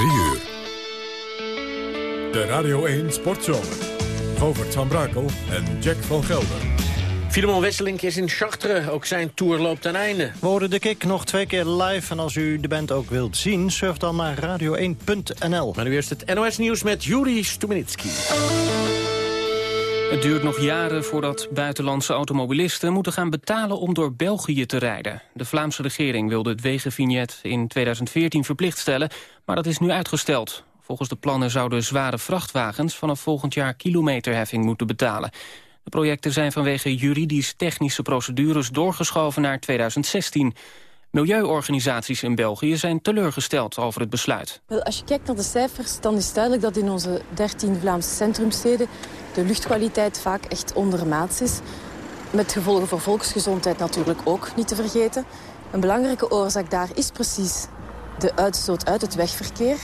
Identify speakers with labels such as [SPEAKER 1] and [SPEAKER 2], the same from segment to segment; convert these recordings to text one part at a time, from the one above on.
[SPEAKER 1] 3 uur. De Radio 1 Sportzomer. Govert van Brakel en Jack van Gelder.
[SPEAKER 2] Filemon Wesselink is in Chartres. Ook zijn tour loopt ten einde.
[SPEAKER 3] We horen de kick nog twee keer live. En als u de band ook wilt zien, surf dan naar radio1.nl.
[SPEAKER 2] Maar nu eerst het NOS Nieuws met Juri Stuminitski.
[SPEAKER 4] Het duurt nog jaren voordat buitenlandse automobilisten moeten gaan betalen om door België te rijden. De Vlaamse regering wilde het wegenvignet in 2014 verplicht stellen, maar dat is nu uitgesteld. Volgens de plannen zouden zware vrachtwagens vanaf volgend jaar kilometerheffing moeten betalen. De projecten zijn vanwege juridisch-technische procedures doorgeschoven naar 2016. Milieuorganisaties in België zijn teleurgesteld over het besluit.
[SPEAKER 5] Wel, als je kijkt naar de cijfers, dan is duidelijk dat in onze 13 Vlaamse centrumsteden de luchtkwaliteit vaak echt ondermaats is. Met gevolgen voor volksgezondheid natuurlijk ook niet te vergeten. Een belangrijke oorzaak daar is precies de uitstoot uit het wegverkeer.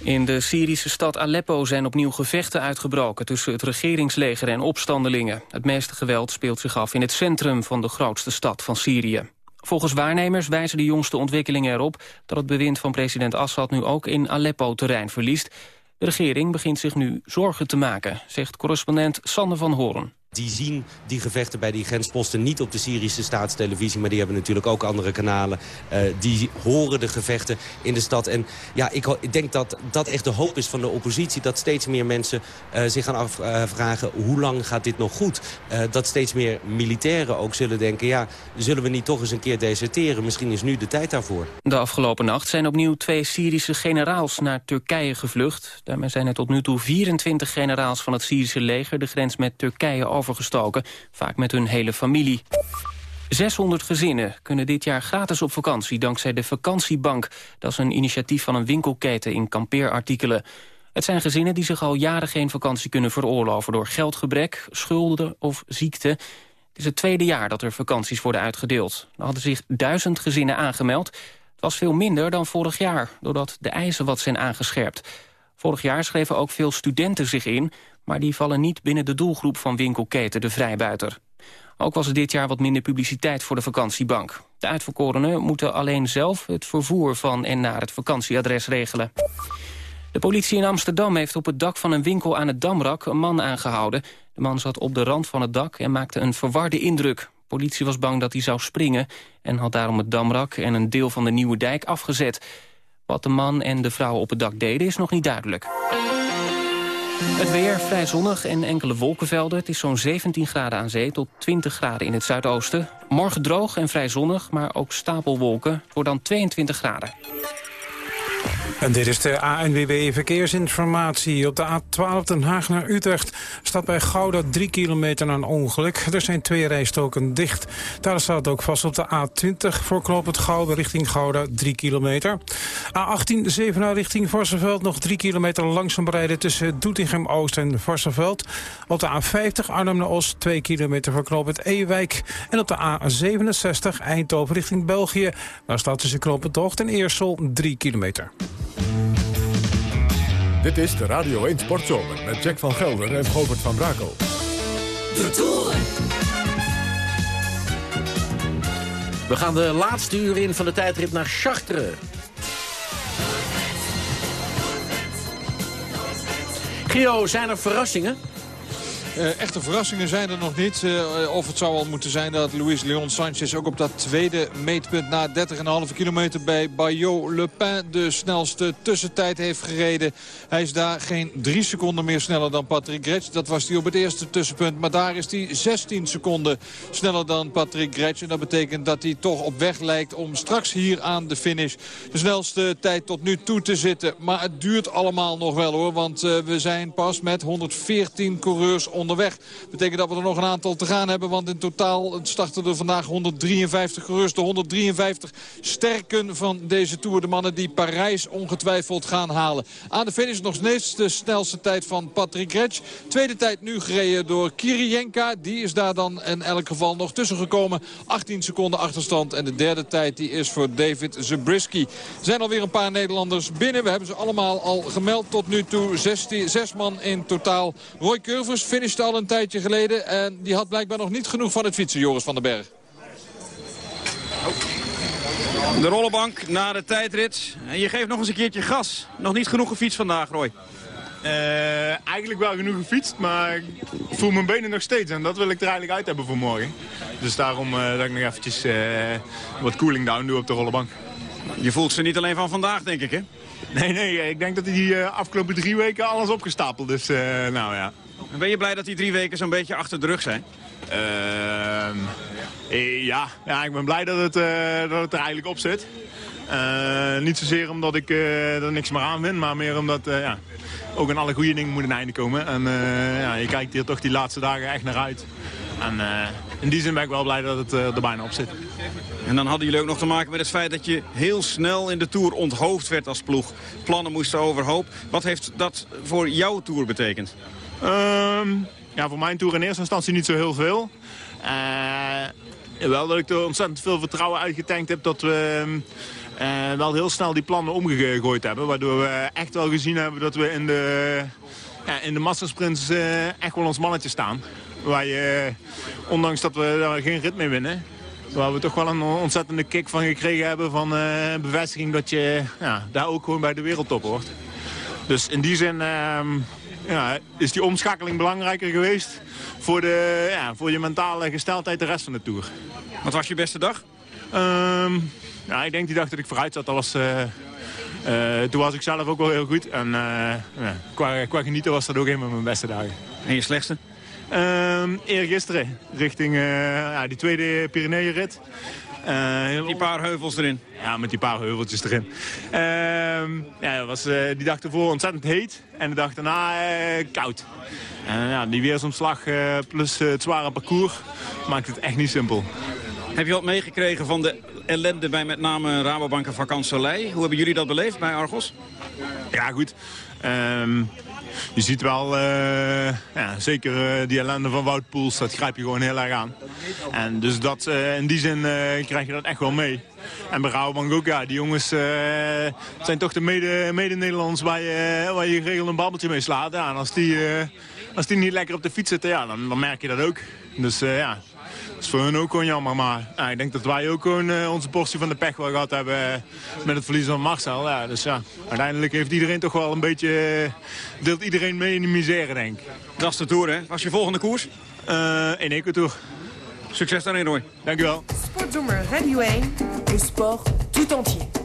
[SPEAKER 4] In de Syrische stad Aleppo zijn opnieuw gevechten uitgebroken... tussen het regeringsleger en opstandelingen. Het meeste geweld speelt zich af in het centrum van de grootste stad van Syrië. Volgens waarnemers wijzen de jongste ontwikkelingen erop... dat het bewind van president Assad nu ook in Aleppo terrein verliest. De regering begint zich nu zorgen te maken, zegt correspondent Sander van Hoorn.
[SPEAKER 6] Die zien die gevechten bij die grensposten niet op de Syrische staatstelevisie... maar die hebben natuurlijk ook andere kanalen. Uh, die horen de gevechten in de stad. En ja, ik, ik, denk dat dat echt de hoop is van de oppositie... dat steeds meer mensen uh, zich gaan afvragen uh, hoe lang gaat dit nog goed? dat steeds meer militairen ook zullen denken... ja, zullen we niet toch eens een keer deserteren? Misschien is nu de tijd daarvoor.
[SPEAKER 4] De afgelopen nacht zijn opnieuw twee Syrische generaals naar Turkije gevlucht. Daarmee zijn er tot nu toe 24 generaals van het Syrische leger... de grens met Turkije over overgestoken, vaak met hun hele familie. 600 gezinnen kunnen dit jaar gratis op vakantie dankzij de Vakantiebank. Dat is een initiatief van een winkelketen in kampeerartikelen. Het zijn gezinnen die zich al jaren geen vakantie kunnen veroorloven... door geldgebrek, schulden of ziekte. Het is het tweede jaar dat er vakanties worden uitgedeeld. Er hadden zich duizend gezinnen aangemeld. Het was veel minder dan vorig jaar, doordat de eisen wat zijn aangescherpt. Vorig jaar schreven ook veel studenten zich in maar die vallen niet binnen de doelgroep van winkelketen De Vrijbuiter. Ook was er dit jaar wat minder publiciteit voor de vakantiebank. De uitverkorenen moeten alleen zelf het vervoer van en naar het vakantieadres regelen. De politie in Amsterdam heeft op het dak van een winkel aan het Damrak een man aangehouden. De man zat op de rand van het dak en maakte een verwarde indruk. Politie was bang dat hij zou springen en had daarom het Damrak en een deel van de Nieuwe Dijk afgezet. Wat de man en de vrouw op het dak deden is nog niet duidelijk. Het weer vrij zonnig en enkele wolkenvelden. Het is zo'n 17 graden aan zee tot 20 graden in het zuidoosten. Morgen droog en vrij zonnig, maar ook stapelwolken. voor dan 22 graden.
[SPEAKER 7] En dit is de ANWB Verkeersinformatie. Op de A12 Den Haag naar Utrecht staat bij Gouda 3 kilometer een ongeluk. Er zijn twee rijstoken dicht. Daar staat ook vast op de A20 voor het Gouda richting Gouda 3 kilometer. A18 Zevenaar richting Varsenveld nog 3 kilometer langzaam rijden tussen Doetinchem-Oost en Varsenveld. Op de A50 Arnhem naar Os 2 kilometer voor het Ewijk. En op de A67 Eindhoven richting België. Daar staat tussen knooppunt Tocht en Eersel 3 kilometer.
[SPEAKER 1] Dit is de Radio 1 Sportzomer met Jack van Gelder en Govert van Brakel. De Tour.
[SPEAKER 2] We gaan de laatste uur in van de tijdrit naar Chartres. Gio, zijn er verrassingen?
[SPEAKER 8] Uh, echte verrassingen zijn er nog niet. Uh, of het zou al moeten zijn dat Luis Leon Sanchez ook op dat tweede meetpunt na 30,5 kilometer bij Bayou Le Pen de snelste tussentijd heeft gereden. Hij is daar geen drie seconden meer sneller dan Patrick Gretsch. Dat was hij op het eerste tussenpunt. Maar daar is hij 16 seconden sneller dan Patrick Gretsch. En dat betekent dat hij toch op weg lijkt om straks hier aan de finish de snelste tijd tot nu toe te zitten. Maar het duurt allemaal nog wel hoor. Want we zijn pas met 114 coureurs onder onderweg. Betekent dat we er nog een aantal te gaan hebben. Want in totaal starten er vandaag 153 gerust. De 153 sterken van deze Tour. De mannen die Parijs ongetwijfeld gaan halen. Aan de finish nog steeds de snelste tijd van Patrick Gretsch. Tweede tijd nu gereden door Kirienka. Die is daar dan in elk geval nog tussen gekomen. 18 seconden achterstand. En de derde tijd die is voor David Zabriskie. Er zijn alweer een paar Nederlanders binnen. We hebben ze allemaal al gemeld tot nu toe. 16, zes man in totaal. Roy Curvers finisht al een tijdje geleden. En die had blijkbaar nog niet genoeg van het fietsen, Joris van den Berg.
[SPEAKER 9] De rollenbank na de tijdrit. En je geeft nog eens een keertje gas. Nog niet genoeg gefietst vandaag, Roy.
[SPEAKER 10] Uh, eigenlijk wel genoeg gefietst, maar ik voel mijn benen nog steeds. En dat wil ik er eigenlijk uit hebben voor morgen. Dus daarom uh, dat ik nog eventjes uh, wat cooling down doe op de rollenbank.
[SPEAKER 9] Je voelt ze niet alleen van vandaag, denk ik, hè?
[SPEAKER 10] Nee, nee. Ik denk dat die afgelopen drie weken alles opgestapeld is. nou ja.
[SPEAKER 9] En ben je blij dat die drie weken zo'n beetje achter de rug zijn?
[SPEAKER 10] Ehm, ja. ja, ik ben blij dat het, dat het er eigenlijk op zit. niet zozeer omdat ik er niks meer aan vind, maar meer omdat... ja, ook aan alle goede dingen moet een einde komen. En ja, je kijkt hier toch die laatste dagen echt naar uit. En in die zin ben ik wel blij dat het uh, er bijna op zit.
[SPEAKER 9] En dan hadden jullie ook nog te maken met het feit dat je heel snel in de Tour onthoofd werd als ploeg. Plannen moesten overhoop. Wat heeft dat voor jouw Tour betekend?
[SPEAKER 10] Um, ja, voor mijn Tour in eerste instantie niet zo heel veel. wel dat ik er ontzettend veel vertrouwen uitgetankt heb dat we... Um, uh, wel heel snel die plannen omgegooid hebben. Waardoor we echt wel gezien hebben dat we in de, ja, in de massasprints uh, echt wel ons mannetje staan. Waar je, ondanks dat we daar geen rit mee winnen... Waar we toch wel een ontzettende kick van gekregen hebben van uh, bevestiging dat je ja, daar ook gewoon bij de wereldtop hoort. Dus in die zin ehm, ja, is die omschakeling belangrijker geweest voor, de, ja, voor je mentale gesteldheid de rest van de Tour.
[SPEAKER 9] Wat was je beste dag?
[SPEAKER 10] Um, ja, ik denk die dag dat ik vooruit zat, dat was, uh, uh, toen was ik zelf ook wel heel goed. En qua, qua genieten was dat ook een van mijn beste dagen.
[SPEAKER 9] En je slechtste?
[SPEAKER 10] Um, eergisteren, richting ja, die tweede Pyreneeënrit.
[SPEAKER 9] Uh, die paar heuvels erin.
[SPEAKER 10] Ja, met die paar heuveltjes erin. Uh, ja, was uh, die dag ervoor ontzettend heet en de dag daarna koud. En ja, die weersomslag plus het zware parcours maakt het echt niet simpel.
[SPEAKER 9] Heb je wat meegekregen van de ellende bij met name Rabobank en Vakant Soleil? Hoe hebben jullie dat beleefd bij Argos?
[SPEAKER 10] Ja, goed. Um, je ziet wel, uh, ja, zeker uh, die ellende van Wout Poels, dat grijp je gewoon heel erg aan. En dus dat, uh, in die zin krijg je dat echt wel mee. En bij Rabobank ook, ja, die jongens zijn toch de mede-Nederlanders mede waar, je, waar je geregeld een babbeltje mee slaat. En als die, als die niet lekker op de fiets zitten, ja, dan, dan merk je dat ook. Dus ja, is voor hun ook gewoon jammer. Maar ja, ik denk dat wij ook gewoon uh, onze portie van de pech wel gehad hebben uh, met het verliezen van Marcel. Ja, dus ja, uiteindelijk heeft iedereen toch wel een beetje... Uh, deelt iedereen mee in de misère, denk ik.
[SPEAKER 9] Dat is de Tour, hè? Was je volgende koers?
[SPEAKER 10] in Eco-Tour.
[SPEAKER 9] Succes daarin, Roy.
[SPEAKER 10] Dankjewel.
[SPEAKER 11] Sportzomer Radio 1, le sport tout entier.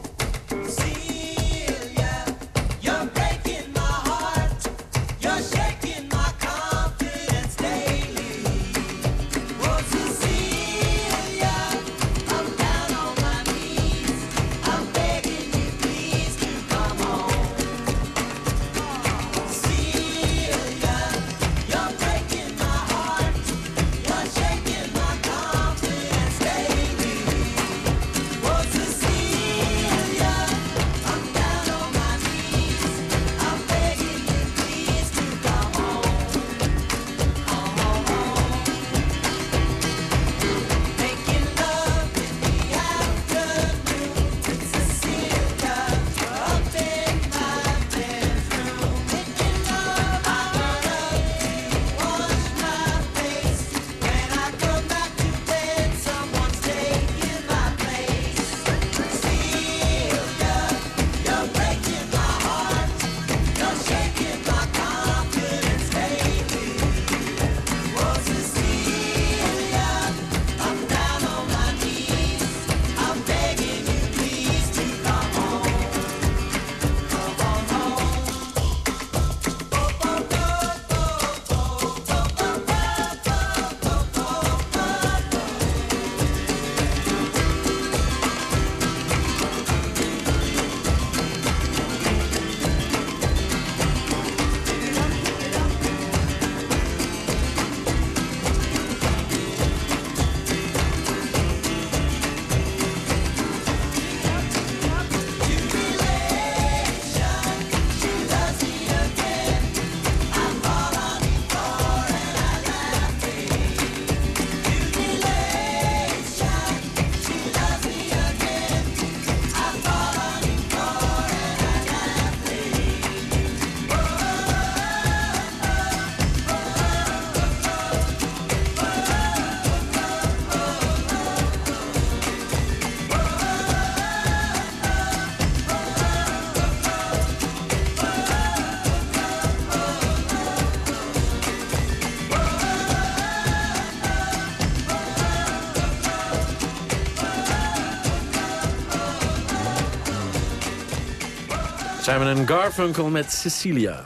[SPEAKER 2] Simon Garfunkel met Cecilia.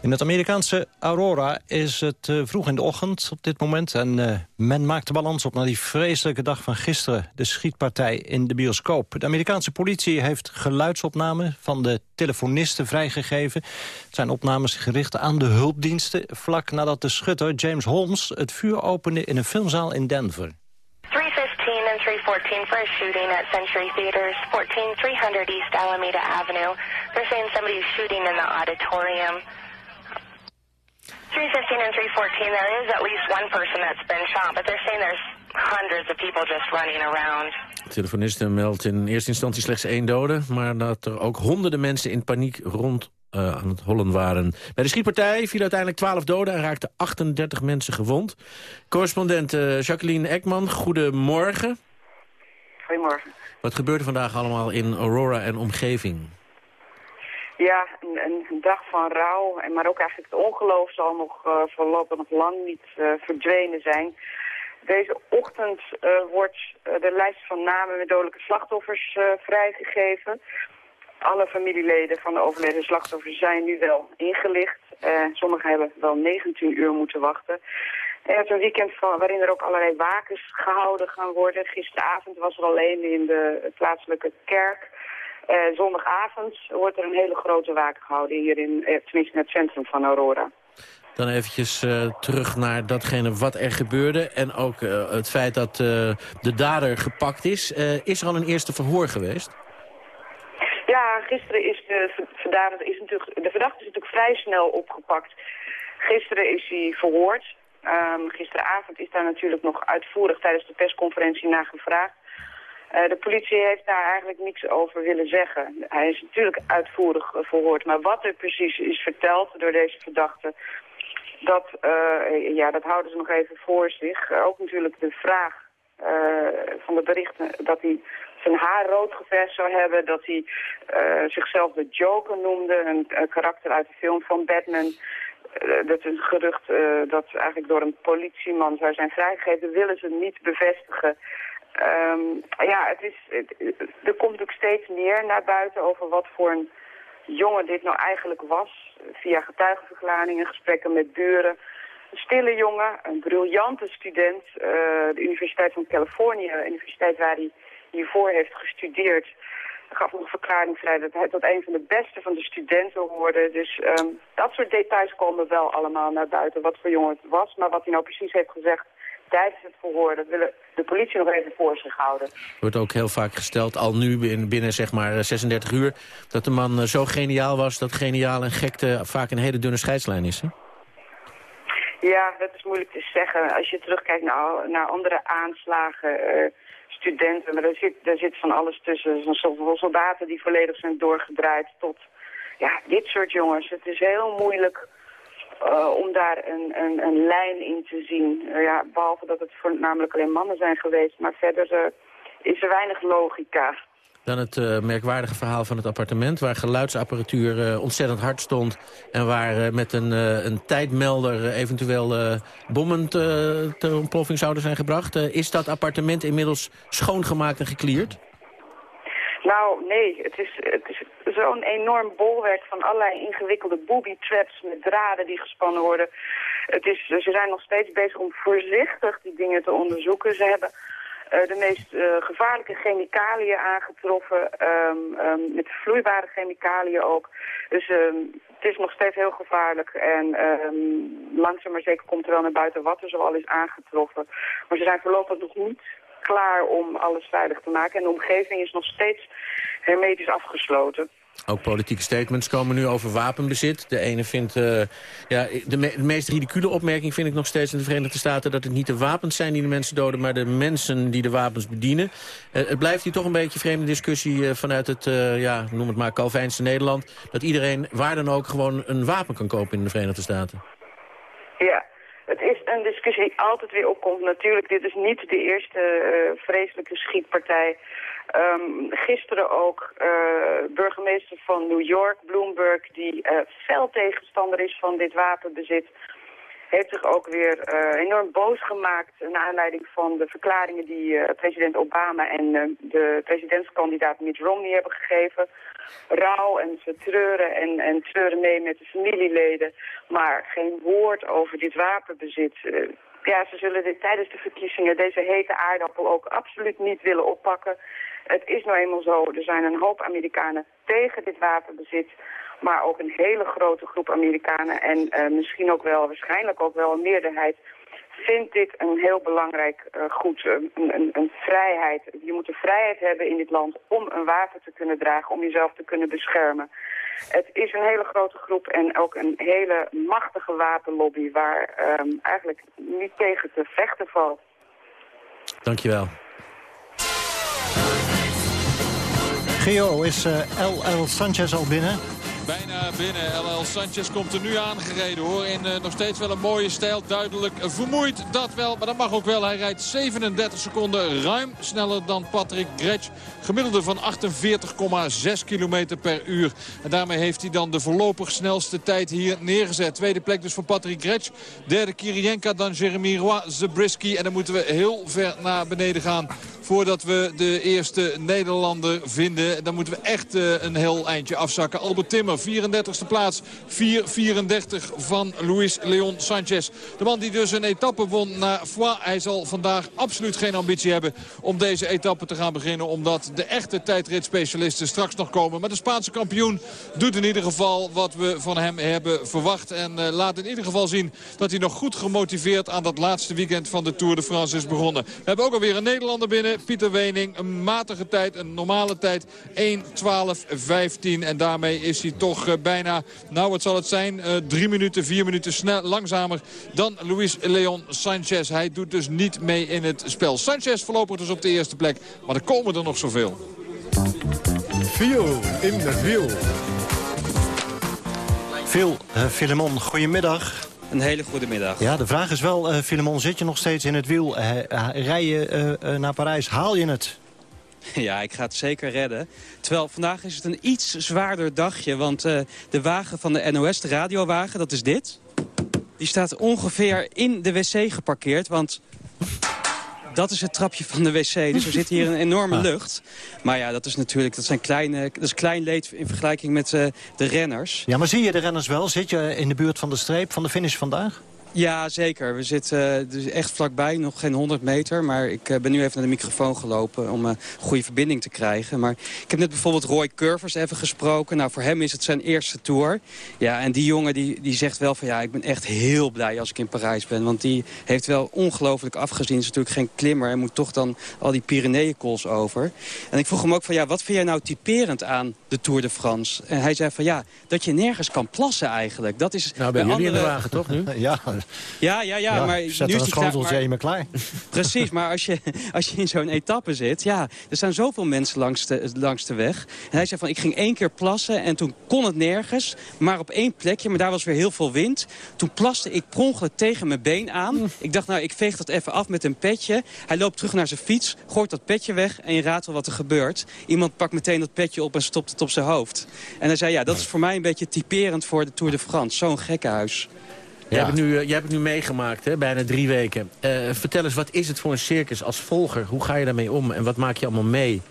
[SPEAKER 3] In het Amerikaanse Aurora is het uh, vroeg in de ochtend op dit moment... en uh, men maakt de balans op na die vreselijke dag van gisteren... de schietpartij in de bioscoop. De Amerikaanse politie heeft geluidsopnamen van de telefonisten vrijgegeven. Het zijn opnames gericht aan de hulpdiensten... vlak nadat de schutter James Holmes het vuur opende in een filmzaal in Denver.
[SPEAKER 12] 315 and 314 for a shooting at Century Theaters, 14 300 East Alameda Avenue. They're saying somebody's shooting in the auditorium. 315 and 314, there is at least one person that's been shot, but they're saying there's hundreds of people just running around.
[SPEAKER 2] De telefoniste meldt in eerste instantie slechts één dode... maar dat er ook honderden mensen in paniek rond uh, aan het hollen waren. Bij de schietpartij viel uiteindelijk 12 doden en raakten 38 mensen gewond. Correspondent uh, Jacqueline Ekman, goedemorgen.
[SPEAKER 13] Goedemorgen.
[SPEAKER 2] Wat gebeurde vandaag allemaal in Aurora en omgeving?
[SPEAKER 13] Ja, een, een, dag van rouw, maar ook eigenlijk het ongeloof zal nog uh, voorlopig nog lang niet uh, verdwenen zijn. Deze ochtend uh, wordt de lijst van namen met dodelijke slachtoffers vrijgegeven. Alle familieleden van de overleden slachtoffers zijn nu wel ingelicht. sommigen hebben wel 19 uur moeten wachten. Er is een weekend van, waarin er ook allerlei wakens gehouden gaan worden. Gisteravond was er alleen in de plaatselijke kerk uh, zondagavond wordt er een hele grote waken gehouden hier in, eh, tenminste in het centrum van Aurora.
[SPEAKER 2] Dan eventjes uh, terug naar datgene wat er gebeurde. En ook uh, het feit dat de dader gepakt is. is er al een eerste verhoor geweest?
[SPEAKER 13] Ja, gisteren is de, verdader, is natuurlijk, de verdachte is natuurlijk vrij snel opgepakt. Gisteren is hij verhoord. Um, gisteravond is daar natuurlijk nog uitvoerig tijdens de persconferentie naar gevraagd. Uh, de politie heeft daar eigenlijk niks over willen zeggen. Hij is natuurlijk uitvoerig verhoord. Maar wat er precies is verteld door deze verdachte... Dat, uh, ja, dat houden ze nog even voor zich. Ook natuurlijk de vraag van de berichten dat hij zijn haar rood geverfd zou hebben. Dat hij zichzelf de Joker noemde. Een karakter uit de film van Batman. Dat is een gerucht dat eigenlijk door een politieman zou zijn vrijgegeven. willen ze niet bevestigen. Um, ja, het is, er komt ook steeds meer naar buiten over wat voor een jongen dit nou eigenlijk was. Via getuigenverklaringen, gesprekken met buren. Een stille jongen, een briljante student. De Universiteit van Californië, de universiteit waar hij hiervoor heeft gestudeerd. Gaf nog een verklaring vrij dat hij tot een van de beste van de studenten hoorde. Dus um, dat soort details komen wel allemaal naar buiten. Wat voor jongen het was, maar wat hij nou precies heeft gezegd tijdens het verhoor. Dat willen de politie nog even voor zich houden.
[SPEAKER 2] Wordt ook heel vaak gesteld, al nu binnen, zeg maar 36 uur... dat de man eh, zo geniaal was dat geniaal en gekte vaak een hele dunne scheidslijn is, hè?
[SPEAKER 13] Ja, dat is moeilijk te zeggen. Als je terugkijkt naar, naar andere aanslagen, uh, studenten... maar daar zit, daar zit van alles tussen. Zoveel soldaten die volledig zijn doorgedraaid tot ja, dit soort jongens. Het is heel moeilijk uh, om daar een, een, een, lijn in te zien. Uh, ja, behalve dat het voornamelijk alleen mannen zijn geweest. Maar verder uh, is er weinig logica.
[SPEAKER 2] Dan het merkwaardige verhaal van het appartement... waar geluidsapparatuur ontzettend hard stond... en waar met een, een tijdmelder eventueel bommen te, ter ontploffing zouden zijn gebracht. is dat appartement inmiddels schoongemaakt en geklierd?
[SPEAKER 13] Nou, nee. Het is, het is zo'n enorm bolwerk van allerlei ingewikkelde booby traps met draden die gespannen worden. Het is, ze zijn nog steeds bezig om voorzichtig die dingen te onderzoeken. Ze hebben de meest uh, gevaarlijke chemicaliën aangetroffen, um, um, met vloeibare chemicaliën ook. Dus um, het is nog steeds heel gevaarlijk en langzaam maar zeker komt er wel naar buiten wat er zoal is aangetroffen. Maar ze zijn voorlopig nog niet klaar om alles veilig te maken. En de omgeving is nog steeds hermetisch afgesloten.
[SPEAKER 2] Ook politieke statements komen nu over wapenbezit. De ene vindt, uh, ja, de, me de, meest ridicule opmerking vind ik nog steeds in de Verenigde Staten... dat het niet de wapens zijn die de mensen doden, maar de mensen die de wapens bedienen. Uh, het blijft hier toch een beetje vreemde discussie uh, vanuit het, ja, noem het maar, Calvijnse Nederland... dat iedereen waar dan ook gewoon een wapen kan kopen in de Verenigde Staten.
[SPEAKER 13] Ja, het is een discussie die altijd weer opkomt. Natuurlijk, dit is niet de eerste vreselijke schietpartij. Um, gisteren ook uh, burgemeester van New York, Bloomberg, die uh, fel tegenstander is van dit wapenbezit, heeft zich ook weer enorm boos gemaakt naar aanleiding van de verklaringen die president Obama en de presidentskandidaat Mitt Romney hebben gegeven. rouw en ze treuren en, en treuren mee met de familieleden. Maar geen woord over dit wapenbezit. Ja, ze zullen dit, tijdens de verkiezingen deze hete aardappel ook absoluut niet willen oppakken. Het is nou eenmaal zo, er zijn een hoop Amerikanen tegen dit wapenbezit. Maar ook een hele grote groep Amerikanen en uh, misschien ook wel, waarschijnlijk ook wel een meerderheid vindt dit een heel belangrijk uh, goed, een, een, een, vrijheid. Je moet de vrijheid hebben in dit land om een wapen te kunnen dragen, om jezelf te kunnen beschermen. Het is een hele grote groep en ook een hele machtige wapenlobby waar um, eigenlijk niet tegen te vechten valt.
[SPEAKER 2] Dankjewel.
[SPEAKER 3] Geo, is L.L. Sanchez al binnen?
[SPEAKER 8] Bijna binnen. LL Sanchez komt er nu aangereden hoor. In uh, nog steeds wel een mooie stijl. Duidelijk vermoeid dat wel. Maar dat mag ook wel. Hij rijdt 37 seconden ruim sneller dan Patrick Gretsch. Gemiddelde van 48,6 km per uur. En daarmee heeft hij dan de voorlopig snelste tijd hier neergezet. Tweede plek dus voor Patrick Gretsch. Derde Kirienka, dan Jeremy Roy, Zabriskie. En dan moeten we heel ver naar beneden gaan voordat we de eerste Nederlander vinden. Dan moeten we echt uh, een heel eindje afzakken. Albert Timmer, 34e plaats. 4.34 van Luis Leon Sanchez. De man die dus een etappe won naar Foix. Hij zal vandaag absoluut geen ambitie hebben om deze etappe te gaan beginnen. Omdat de echte tijdritspecialisten straks nog komen. Maar de Spaanse kampioen doet in ieder geval wat we van hem hebben verwacht. En uh, laat in ieder geval zien dat hij nog goed gemotiveerd aan dat laatste weekend van de Tour de France is begonnen. We hebben ook alweer een Nederlander binnen. Pieter Wening. Een matige tijd, een normale tijd. 1.12.15. En daarmee is hij toch uh, bijna, nou wat zal het zijn, uh, drie minuten, vier minuten snel, langzamer dan Luis Leon Sanchez. Hij doet dus niet mee in het spel. Sanchez voorlopig dus op de eerste plek. Maar er komen er nog zoveel.
[SPEAKER 1] Viel in het wiel.
[SPEAKER 3] Phil, uh, Filemon, goedemiddag.
[SPEAKER 14] Een hele goede middag.
[SPEAKER 3] Ja, de vraag is wel, uh, Filemon, zit je nog steeds in het wiel? Uh, rij je uh, naar Parijs, haal je het?
[SPEAKER 14] Ja, ik ga het zeker redden. Terwijl vandaag is het een iets zwaarder dagje. Want de wagen van de NOS, de radiowagen, dat is dit. Die staat ongeveer in de wc geparkeerd. Want dat is het trapje van de wc. Dus er zit hier een enorme lucht. Maar ja, dat is natuurlijk dat zijn kleine, dat is klein leed in vergelijking met uh, de renners.
[SPEAKER 3] Ja, maar zie je de renners wel? Zit je in de buurt van de streep van de finish vandaag?
[SPEAKER 14] Ja, zeker. We zitten uh, dus echt vlakbij, nog geen 100 meter. Maar ik uh, ben nu even naar de microfoon gelopen om een goede verbinding te krijgen. Maar ik heb net bijvoorbeeld Roy Curvers even gesproken. Nou, voor hem is het zijn eerste tour. Ja, en die jongen die, die zegt wel van ja, ik ben echt heel blij als ik in Parijs ben. Want die heeft wel ongelooflijk afgezien. Is natuurlijk geen klimmer en moet toch dan al die Pyreneeënkools over. En ik vroeg hem ook van ja, wat vind jij nou typerend aan de Tour de France? En hij zei van ja, dat je nergens kan plassen eigenlijk. Dat is
[SPEAKER 2] nou, ben jullie andere... in de wagen toch nu?
[SPEAKER 3] ja.
[SPEAKER 14] Ja, ja, ja, ja maar
[SPEAKER 3] zet nu is
[SPEAKER 14] die
[SPEAKER 3] schoteltje maar... maar klaar.
[SPEAKER 14] Precies, maar als je, als je in zo'n etappe zit... ja, er staan zoveel mensen langs de, langs de weg. En hij zei van, ik ging één keer plassen en toen kon het nergens. Maar op één plekje, maar daar was weer heel veel wind. Toen plaste ik per tegen mijn been aan. Ik dacht, nou, ik veeg dat even af met een petje. Hij loopt terug naar zijn fiets, gooit dat petje weg... en je raadt wel wat er gebeurt. Iemand pakt meteen dat petje op en stopt het op zijn hoofd. En hij zei, ja, dat is voor mij een beetje typerend voor de Tour de France. Zo'n gekkenhuis.
[SPEAKER 2] Jij, hebt het nu, jij hebt het nu meegemaakt, hè, bijna drie weken. Uh, vertel eens, wat is het voor een circus als volger? Hoe ga je daarmee om en wat maak je allemaal mee?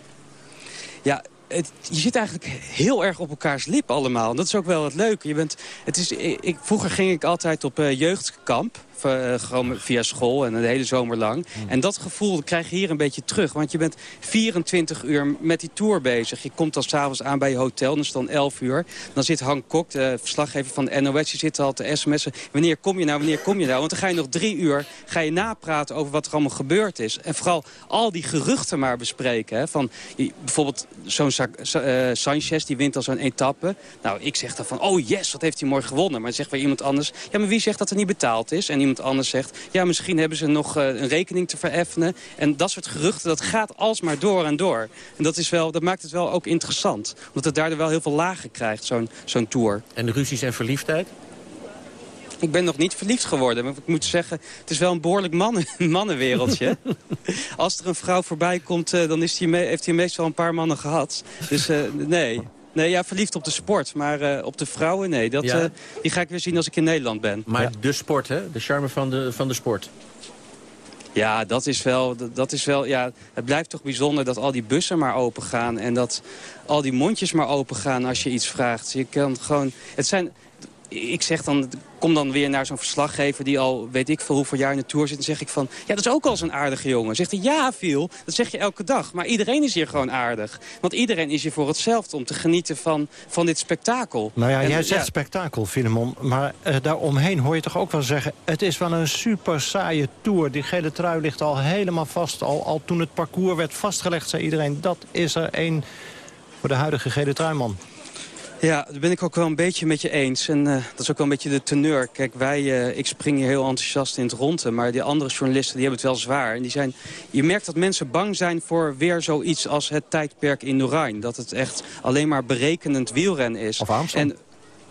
[SPEAKER 14] Ja, het, je zit eigenlijk heel erg op elkaars lip allemaal. dat is ook wel het leuke. Je bent, het is, ik, vroeger ging ik altijd op uh, jeugdkamp. Uh, gewoon via school en de hele zomer lang. Hmm. En dat gevoel krijg je hier een beetje terug. Want je bent 24 uur met die tour bezig. Je komt dan s'avonds aan bij je hotel, dan is het dan 11 uur. Dan zit Hank Kok, de verslaggever van de NOS, die zit al te sms'en. Wanneer kom je nou, wanneer kom je nou? Want dan ga je nog drie uur ga je napraten over wat er allemaal gebeurd is. En vooral al die geruchten maar bespreken. Hè? Van, bijvoorbeeld zo'n uh, Sanchez, die wint al zo'n etappe. Nou, ik zeg dan van, oh yes, wat heeft hij mooi gewonnen. Maar dan zegt weer iemand anders, ja, maar wie zegt dat er niet betaald is? En iemand anders zegt... ja, misschien hebben ze nog uh, een rekening te vereffenen. En dat soort geruchten, dat gaat alsmaar door en door. En dat, is wel, dat maakt het wel ook interessant. Omdat het daardoor wel heel veel lagen krijgt, zo'n zo'n tour.
[SPEAKER 2] En de ruzies en verliefdheid?
[SPEAKER 14] Ik ben nog niet verliefd geworden. Maar ik moet zeggen, het is wel een behoorlijk mannen, mannenwereldje. Als er een vrouw voorbij komt, uh, dan is die heeft hij meestal een paar mannen gehad. Dus uh, nee... Nee, ja, verliefd op de sport. Maar uh, op de vrouwen, nee. Dat, ja. uh, die ga ik weer zien als ik in Nederland ben.
[SPEAKER 2] Maar
[SPEAKER 14] ja.
[SPEAKER 2] de sport, hè? De charme van de, van de sport.
[SPEAKER 14] Ja, dat is wel, dat is wel, ja, het blijft toch bijzonder dat al die bussen maar open gaan. En dat al die mondjes maar open gaan als je iets vraagt. Je kan gewoon, het zijn, ik zeg dan, kom dan weer naar zo'n verslaggever die al weet ik veel hoeveel jaar in de Tour zit. En zeg ik van, ja dat is ook al zo'n aardige jongen. Zegt hij, ja veel, dat zeg je elke dag. Maar iedereen is hier gewoon aardig. Want iedereen is hier voor hetzelfde, om te genieten van, van dit spektakel.
[SPEAKER 3] Nou ja,
[SPEAKER 14] En,
[SPEAKER 3] jij zegt spektakel, Filemon. Maar uh, daaromheen hoor je toch ook wel zeggen... het is wel een super saaie Tour. Die gele trui ligt al helemaal vast. Al, al toen het parcours werd vastgelegd, zei iedereen... dat is er één voor de huidige gele truiman.
[SPEAKER 14] Ja, daar ben ik ook wel een beetje met je eens. En uh, dat is ook wel een beetje de teneur. Kijk, wij, uh, ik spring hier heel enthousiast in het ronde. Maar die andere journalisten die hebben het wel zwaar. En die zijn, je merkt dat mensen bang zijn voor weer zoiets als het tijdperk in Noorijn. Dat het echt alleen maar berekenend wielren is.
[SPEAKER 3] Of Armstrong.
[SPEAKER 14] En,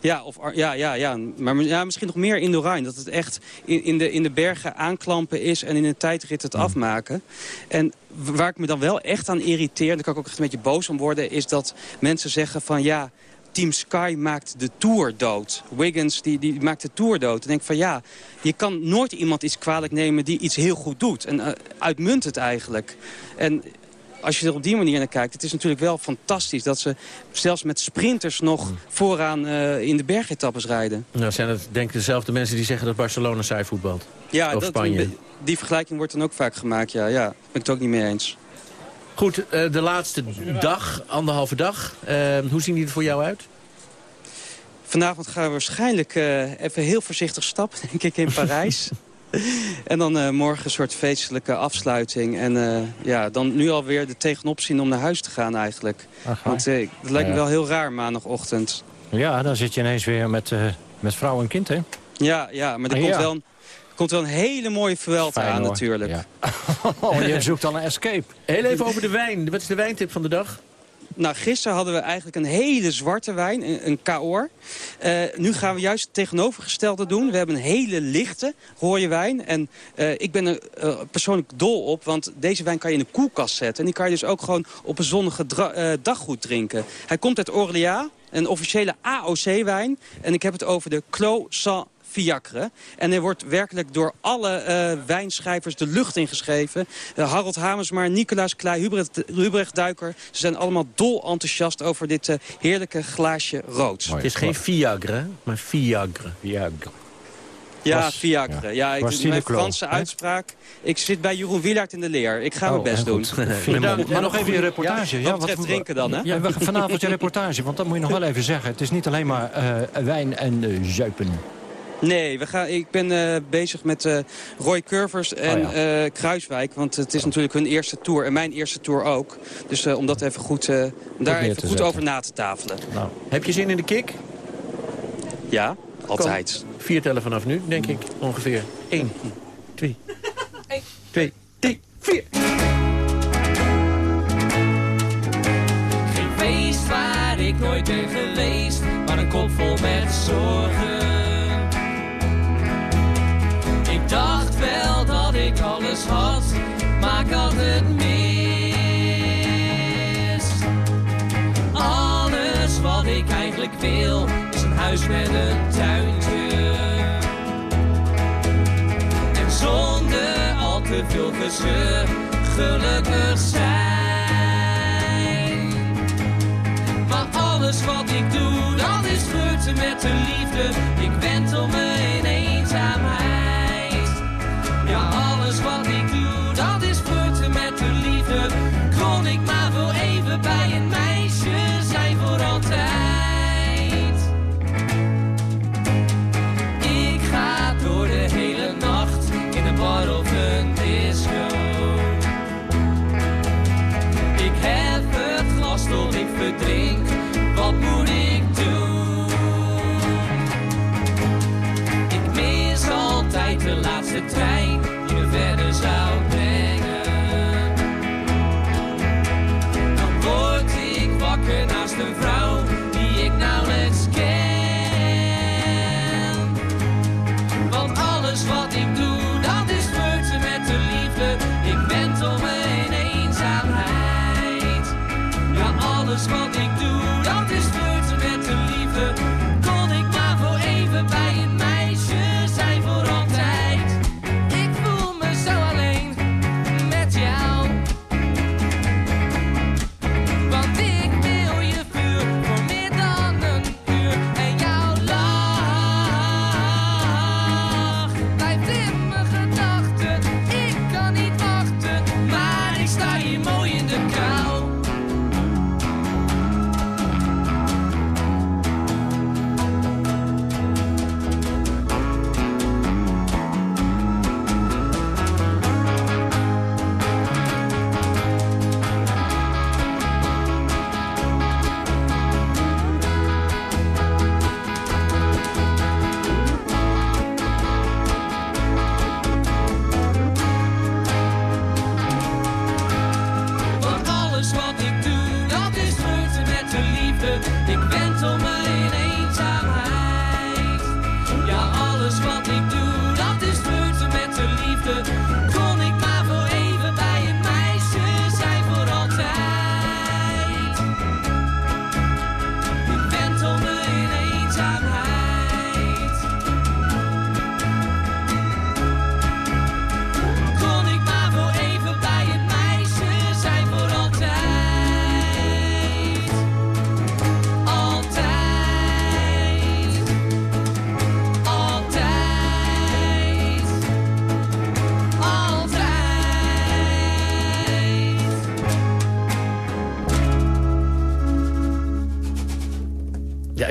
[SPEAKER 14] ja, of, ja, ja, ja, maar ja, misschien nog meer in Rijn. Dat het echt in, in, de, in de bergen aanklampen is en in een tijdrit het afmaken. En waar ik me dan wel echt aan irriteer, daar kan ik ook echt een beetje boos om worden... is dat mensen zeggen van ja, Team Sky maakt de Tour dood. Wiggins die, die maakt de Tour dood. Dan denk ik van ja, je kan nooit iemand iets kwalijk nemen die iets heel goed doet. En uh, uitmuntend eigenlijk. En als je er op die manier naar kijkt, het is natuurlijk wel fantastisch... dat ze zelfs met sprinters nog mm. vooraan uh, in de bergetappes rijden.
[SPEAKER 2] Nou, zijn het denk ik dezelfde mensen die zeggen dat Barcelona saai voetbalt?
[SPEAKER 14] Ja,
[SPEAKER 2] of
[SPEAKER 14] dat,
[SPEAKER 2] Spanje.
[SPEAKER 14] die vergelijking wordt dan ook vaak gemaakt, ja. ja. Ben ik het ook niet mee eens.
[SPEAKER 2] Goed, uh, de laatste dag, anderhalve dag. Uh, hoe zien die er voor jou uit?
[SPEAKER 14] Vanavond gaan we waarschijnlijk uh, even heel voorzichtig stappen, denk ik, in Parijs. en dan uh, morgen een soort feestelijke afsluiting. En uh, ja, dan nu alweer er tegenop zien om naar huis te gaan eigenlijk. Ach, Want uh, dat lijkt me wel heel raar maandagochtend.
[SPEAKER 3] Ja, dan zit je ineens weer met, met vrouw en kind, hè?
[SPEAKER 14] Ja, ja maar er
[SPEAKER 3] Ah,
[SPEAKER 14] komt,
[SPEAKER 3] ja.
[SPEAKER 14] wel een, komt wel een hele mooie
[SPEAKER 3] Fijn,
[SPEAKER 14] aan
[SPEAKER 3] hoor.
[SPEAKER 14] natuurlijk.
[SPEAKER 3] Ja. Oh, je zoekt dan een escape.
[SPEAKER 2] Heel even over de wijn. Wat is de wijntip van de dag?
[SPEAKER 14] Nou, gisteren hadden we eigenlijk een hele zwarte wijn, een, een Kaor. Uh, nu gaan we juist het tegenovergestelde doen. We hebben een hele lichte rode wijn. En uh, ik ben er uh, persoonlijk dol op, want deze wijn kan je in de koelkast zetten. En die kan je dus ook gewoon op een zonnige uh, dag goed drinken. Hij komt uit Orléans, een officiële AOC-wijn. En ik heb het over de Clos Saint Fiacre. En hij wordt werkelijk door alle uh, wijnschrijvers de lucht ingeschreven. Uh, Harold Hamersma, Nicolaas Klei, Hubrecht, Hubrecht Duiker. Ze zijn allemaal dol enthousiast over dit uh, heerlijke glaasje rood.
[SPEAKER 2] Het is geen Viagra, maar. Viagra.
[SPEAKER 14] Ja, Fiacre. Ja, ik,
[SPEAKER 3] die
[SPEAKER 14] mijn Franse uitspraak. Ik zit bij Jeroen Wielaert in de leer. Ik ga
[SPEAKER 3] Oh,
[SPEAKER 14] mijn best
[SPEAKER 3] heel
[SPEAKER 14] doen.
[SPEAKER 3] Maar nog even je reportage.
[SPEAKER 14] Ja, wat betreft drinken dan, hè?
[SPEAKER 3] Ja, vanavond je reportage, want dat moet je nog wel even zeggen. Het is niet alleen maar eh, wijn en eh, zuipen.
[SPEAKER 14] Nee, we gaan, ik ben eh, bezig met eh, Roy Curvers en
[SPEAKER 3] Oh ja.
[SPEAKER 14] eh, Kruiswijk. Want het is natuurlijk hun eerste tour en mijn eerste tour ook. Dus eh, om dat even goed, eh, om daar even goed
[SPEAKER 3] zetten.
[SPEAKER 14] over na te tafelen.
[SPEAKER 3] Nou,
[SPEAKER 2] Heb je zin in de kick?
[SPEAKER 14] Ja, altijd.
[SPEAKER 2] Vier tellen vanaf nu, denk ik. Ongeveer. 1, 2, 2, 3, 4.
[SPEAKER 15] Geen feest waar ik nooit ben geweest, maar een kop vol met zorgen. Dat ik alles had, maar ik had het mis. Alles wat ik eigenlijk wil, is een huis met een tuintje. En zonder al te veel gezeur, gelukkig zijn. Maar alles wat ik doe, dat is flirten met de liefde. Ik wentel me in eenzaamheid. Ja, alles wat ik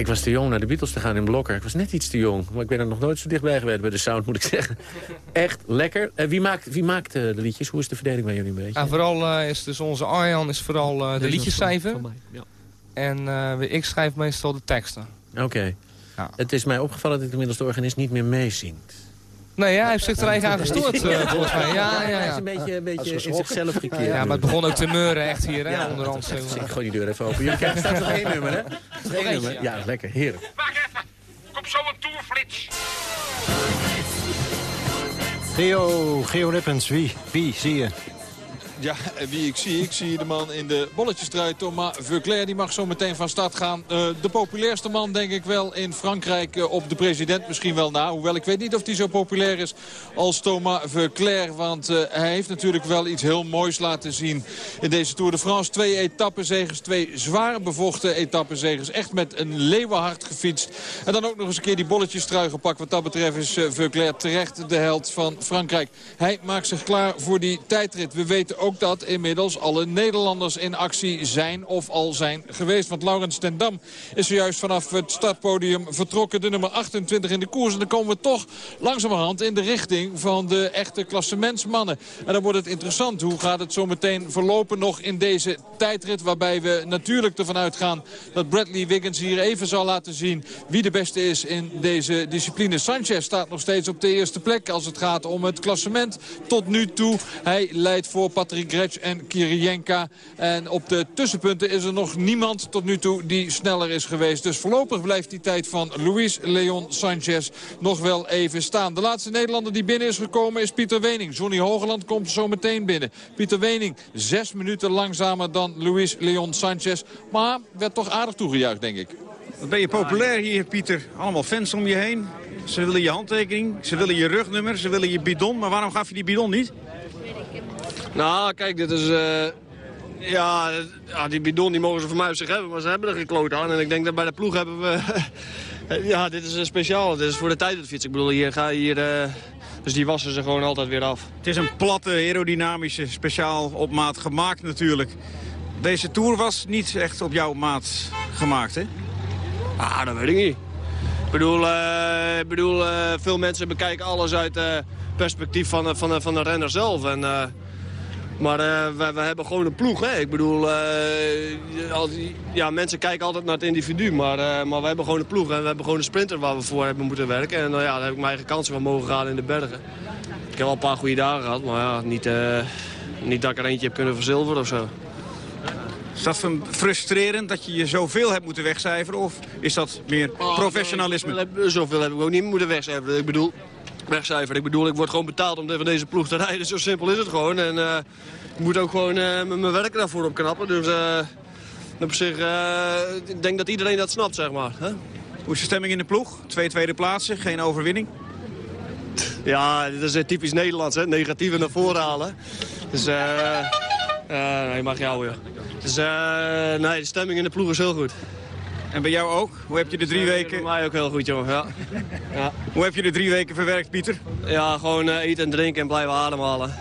[SPEAKER 15] ik
[SPEAKER 2] was te jong naar de Beatles te gaan in Blokker. Ik was net iets te jong, maar ik ben er nog nooit zo dichtbij geweest bij de sound, moet ik zeggen. Echt lekker. En wie maakt, wie maakt eh, de liedjes? Hoe is de verdeling bij jullie een beetje?
[SPEAKER 16] Ja, vooral eh, is dus onze Arjan is vooral eh, de
[SPEAKER 2] Deze
[SPEAKER 16] liedjes
[SPEAKER 2] was van-
[SPEAKER 16] schrijven.
[SPEAKER 2] van mij, ja.
[SPEAKER 16] En eh, ik schrijf meestal de teksten.
[SPEAKER 2] Oké. Het is mij opgevallen dat inmiddels de organist niet meer meezingt.
[SPEAKER 16] Nee, ja, hij heeft zich er eigen aan gestoord, eh, volgens mij. Ja, ja, ja.
[SPEAKER 2] Hij is een beetje, een beetje in zichzelf gekeerd.
[SPEAKER 16] Ja, maar het begon ook te meuren echt hier, hè, onderhand.
[SPEAKER 2] Ik gooi die deur even open. Jullie krijgen straks nog één nummer, hè? Nog één
[SPEAKER 16] eentje,
[SPEAKER 2] nummer. Ja, lekker. Heerlijk.
[SPEAKER 17] Kom zo een toerflits.
[SPEAKER 3] Geo, Geo Lippens, wie? Wie zie je?
[SPEAKER 8] Ja, wie ik zie, ik zie de man in de bolletjestrui, Thomas Veuclair. Die mag zo meteen van start gaan. Eh, de populairste man, denk ik wel, in Frankrijk eh, op de president misschien wel na. Hoewel ik weet niet of hij zo populair is als Thomas Veuclair. Want eh, hij heeft natuurlijk wel iets heel moois laten zien in deze Tour de France. Twee etappenzegers, twee zware bevochten etappenzegers. Echt met een leeuwenhart gefietst. En dan ook nog eens een keer die bolletjestrui gepakt. Wat dat betreft is Veuclair terecht de held van Frankrijk. Hij maakt zich klaar voor die tijdrit. We weten ook dat inmiddels alle Nederlanders in actie zijn of al zijn geweest. Want Laurens ten Dam is zojuist vanaf het startpodium vertrokken. De nummer 28 in de koers. En dan komen we toch langzamerhand in de richting van de echte klassementsmannen. En dan wordt het interessant. Hoe gaat het zo meteen verlopen nog in deze tijdrit. Waarbij we natuurlijk ervan uitgaan dat Bradley Wiggins hier even zal laten zien wie de beste is in deze discipline. Sanchez staat nog steeds op de eerste plek als het gaat om het klassement. Tot nu toe. Hij leidt voor Patrick Gretsch en Kirienka. En op de tussenpunten is er nog niemand tot nu toe die sneller is geweest. Dus voorlopig blijft die tijd van Luis Leon Sanchez nog wel even staan. De laatste Nederlander die binnen is gekomen is Pieter Wening. Johnny Hogeland komt zo meteen binnen. Pieter Wening zes minuten langzamer dan Luis Leon Sanchez. Maar werd toch aardig toegejuicht, denk ik.
[SPEAKER 9] Wat ben je populair hier, Pieter. Allemaal fans om je heen. Ze willen je handtekening, ze willen je rugnummer, ze willen je bidon. Maar waarom gaf je die bidon niet?
[SPEAKER 18] Nou, kijk, dit is... eh, ja, ja, die bidon die mogen ze van mij op zich hebben, maar ze hebben er gekloot aan. En ik denk dat bij de ploeg hebben we... ja, dit is een speciaal. Dit is voor de tijdritfiets. Ik bedoel, hier ga je hier... eh, dus die wassen ze gewoon altijd weer af.
[SPEAKER 9] Het is een platte, aerodynamische, speciaal op maat gemaakt natuurlijk. Deze Tour was niet echt op jouw maat gemaakt, hè?
[SPEAKER 18] Ah, dat weet ik niet. Ik bedoel, eh, ik bedoel veel mensen bekijken alles uit eh perspectief van, de- van, van de renner zelf. En, maar eh, wij, wij hebben gewoon een ploeg. Hè? Ik bedoel, eh, al die- ja, mensen kijken altijd naar het individu. Maar, eh, maar wij hebben gewoon een ploeg. En we hebben gewoon een sprinter waar we voor hebben moeten werken. En nou ja, daar heb ik mijn eigen kansen van mogen gaan in de bergen. Ik heb wel een paar goede dagen gehad. Maar ja, niet, niet dat ik er eentje heb kunnen verzilveren of zo.
[SPEAKER 9] Is dat frustrerend dat je je zoveel hebt moeten wegcijferen? Of is dat meer professionalisme?
[SPEAKER 18] Zoveel heb, zoveel heb ik ook niet moeten wegcijferen. Ik bedoel, Ik bedoel, ik word gewoon betaald om van deze ploeg te rijden. Zo simpel is het gewoon. En eh, ik moet ook gewoon eh, mijn werk daarvoor opknappen. Dus eh, op zich, ik denk dat iedereen dat snapt, zeg maar. Hè?
[SPEAKER 9] Hoe is de stemming in de ploeg? Twee tweede plaatsen, geen overwinning?
[SPEAKER 18] Ja, dit is typisch Nederlands, hè. Negatieve naar voren halen. Dus, eh... nee, mag jou weer. Dus, eh, nee, de stemming in de ploeg is heel goed.
[SPEAKER 9] En bij jou ook? Hoe heb je de drie weken...
[SPEAKER 18] Bij mij ook heel goed, jongen, ja. ja.
[SPEAKER 9] Hoe heb je de drie weken verwerkt, Pieter?
[SPEAKER 18] Ja, gewoon eh, eten en drinken en blijven ademhalen.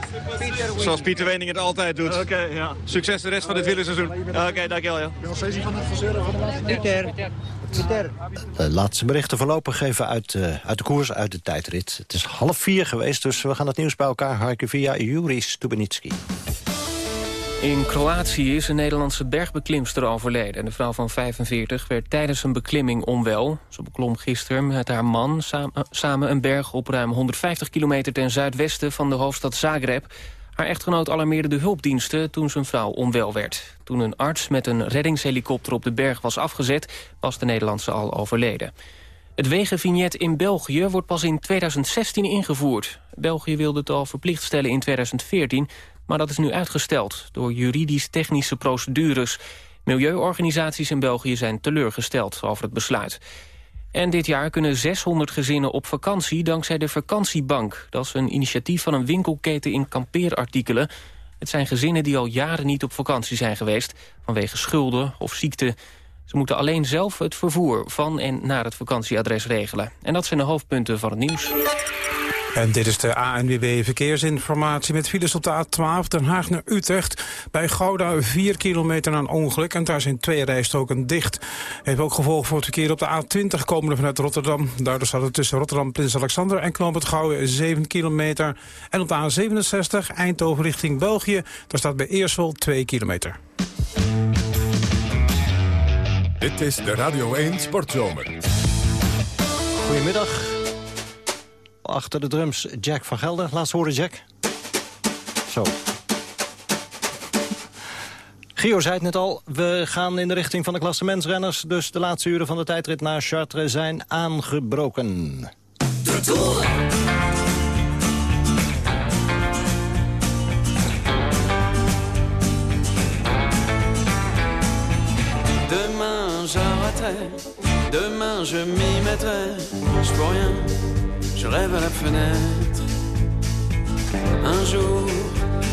[SPEAKER 9] Zoals Pieter Wening het altijd doet.
[SPEAKER 18] Oké, ja.
[SPEAKER 9] Succes de rest van het wielerseizoen.
[SPEAKER 18] Oké, dankjewel, ja.
[SPEAKER 3] De laatste berichten voorlopig even uit, eh, uit de koers, uit de tijdrit. Het is half vier geweest, dus we gaan het nieuws bij elkaar harken via Juri Stubenitski.
[SPEAKER 4] In Kroatië is een Nederlandse bergbeklimster overleden. De vrouw van 45 werd tijdens een beklimming onwel. Ze beklom gisteren met haar man samen, samen een berg op ruim 150 kilometer ten zuidwesten van de hoofdstad Zagreb. Haar echtgenoot alarmeerde de hulpdiensten toen zijn vrouw onwel werd. Toen een arts met een reddingshelikopter op de berg was afgezet, was de Nederlandse al overleden. Het wegenvignet in België wordt pas in 2016 ingevoerd. België wilde het al verplicht stellen in 2014, maar dat is nu uitgesteld door juridisch-technische procedures. Milieuorganisaties in België zijn teleurgesteld over het besluit. En dit jaar kunnen 600 gezinnen op vakantie dankzij de Vakantiebank. Dat is een initiatief van een winkelketen in kampeerartikelen. Het zijn gezinnen die al jaren niet op vakantie zijn geweest... vanwege schulden of ziekte. Ze moeten alleen zelf het vervoer van en naar het vakantieadres regelen. En dat zijn de hoofdpunten van het nieuws.
[SPEAKER 7] En dit is de ANWB Verkeersinformatie met files op de A12 Den Haag naar Utrecht. Bij Gouda 4 kilometer na een ongeluk en daar zijn twee rijstroken dicht. Heeft ook gevolgen voor het verkeer op de A20 komende vanuit Rotterdam. Daardoor staat het tussen Rotterdam, Prins Alexander en Knoop het Gouwen 7 kilometer. En op de A67 Eindhoven richting België. Daar staat bij Eersel 2 kilometer.
[SPEAKER 1] Dit is de Radio 1 Sportzomer.
[SPEAKER 3] Goedemiddag. Achter de drums Jack van Gelder. Laat horen, Jack. Zo. Gio zei het net al, we gaan in de richting van de klassementsrenners. Dus de laatste uren van de tijdrit naar Chartres zijn aangebroken.
[SPEAKER 15] De Tour.
[SPEAKER 19] Demain j'arrêterai, demain je m'y mettrai. Je je rêve à la fenêtre. Un jour,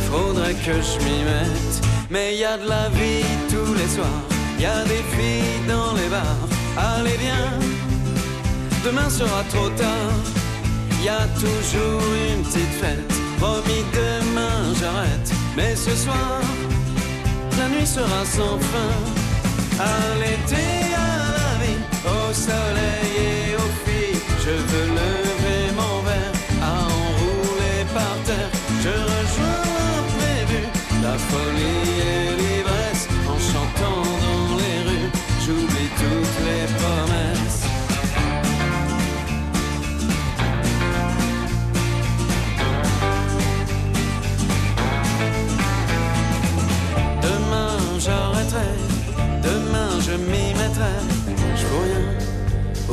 [SPEAKER 19] faudrait que je m'y mette. Mais y a de la vie tous les soirs, y a des filles dans les bars. Allez viens, demain sera trop tard. Y a toujours une petite fête. Promis demain j'arrête, mais ce soir la nuit sera sans fin. À l'été, à la vie, au soleil et aux filles, je veux lever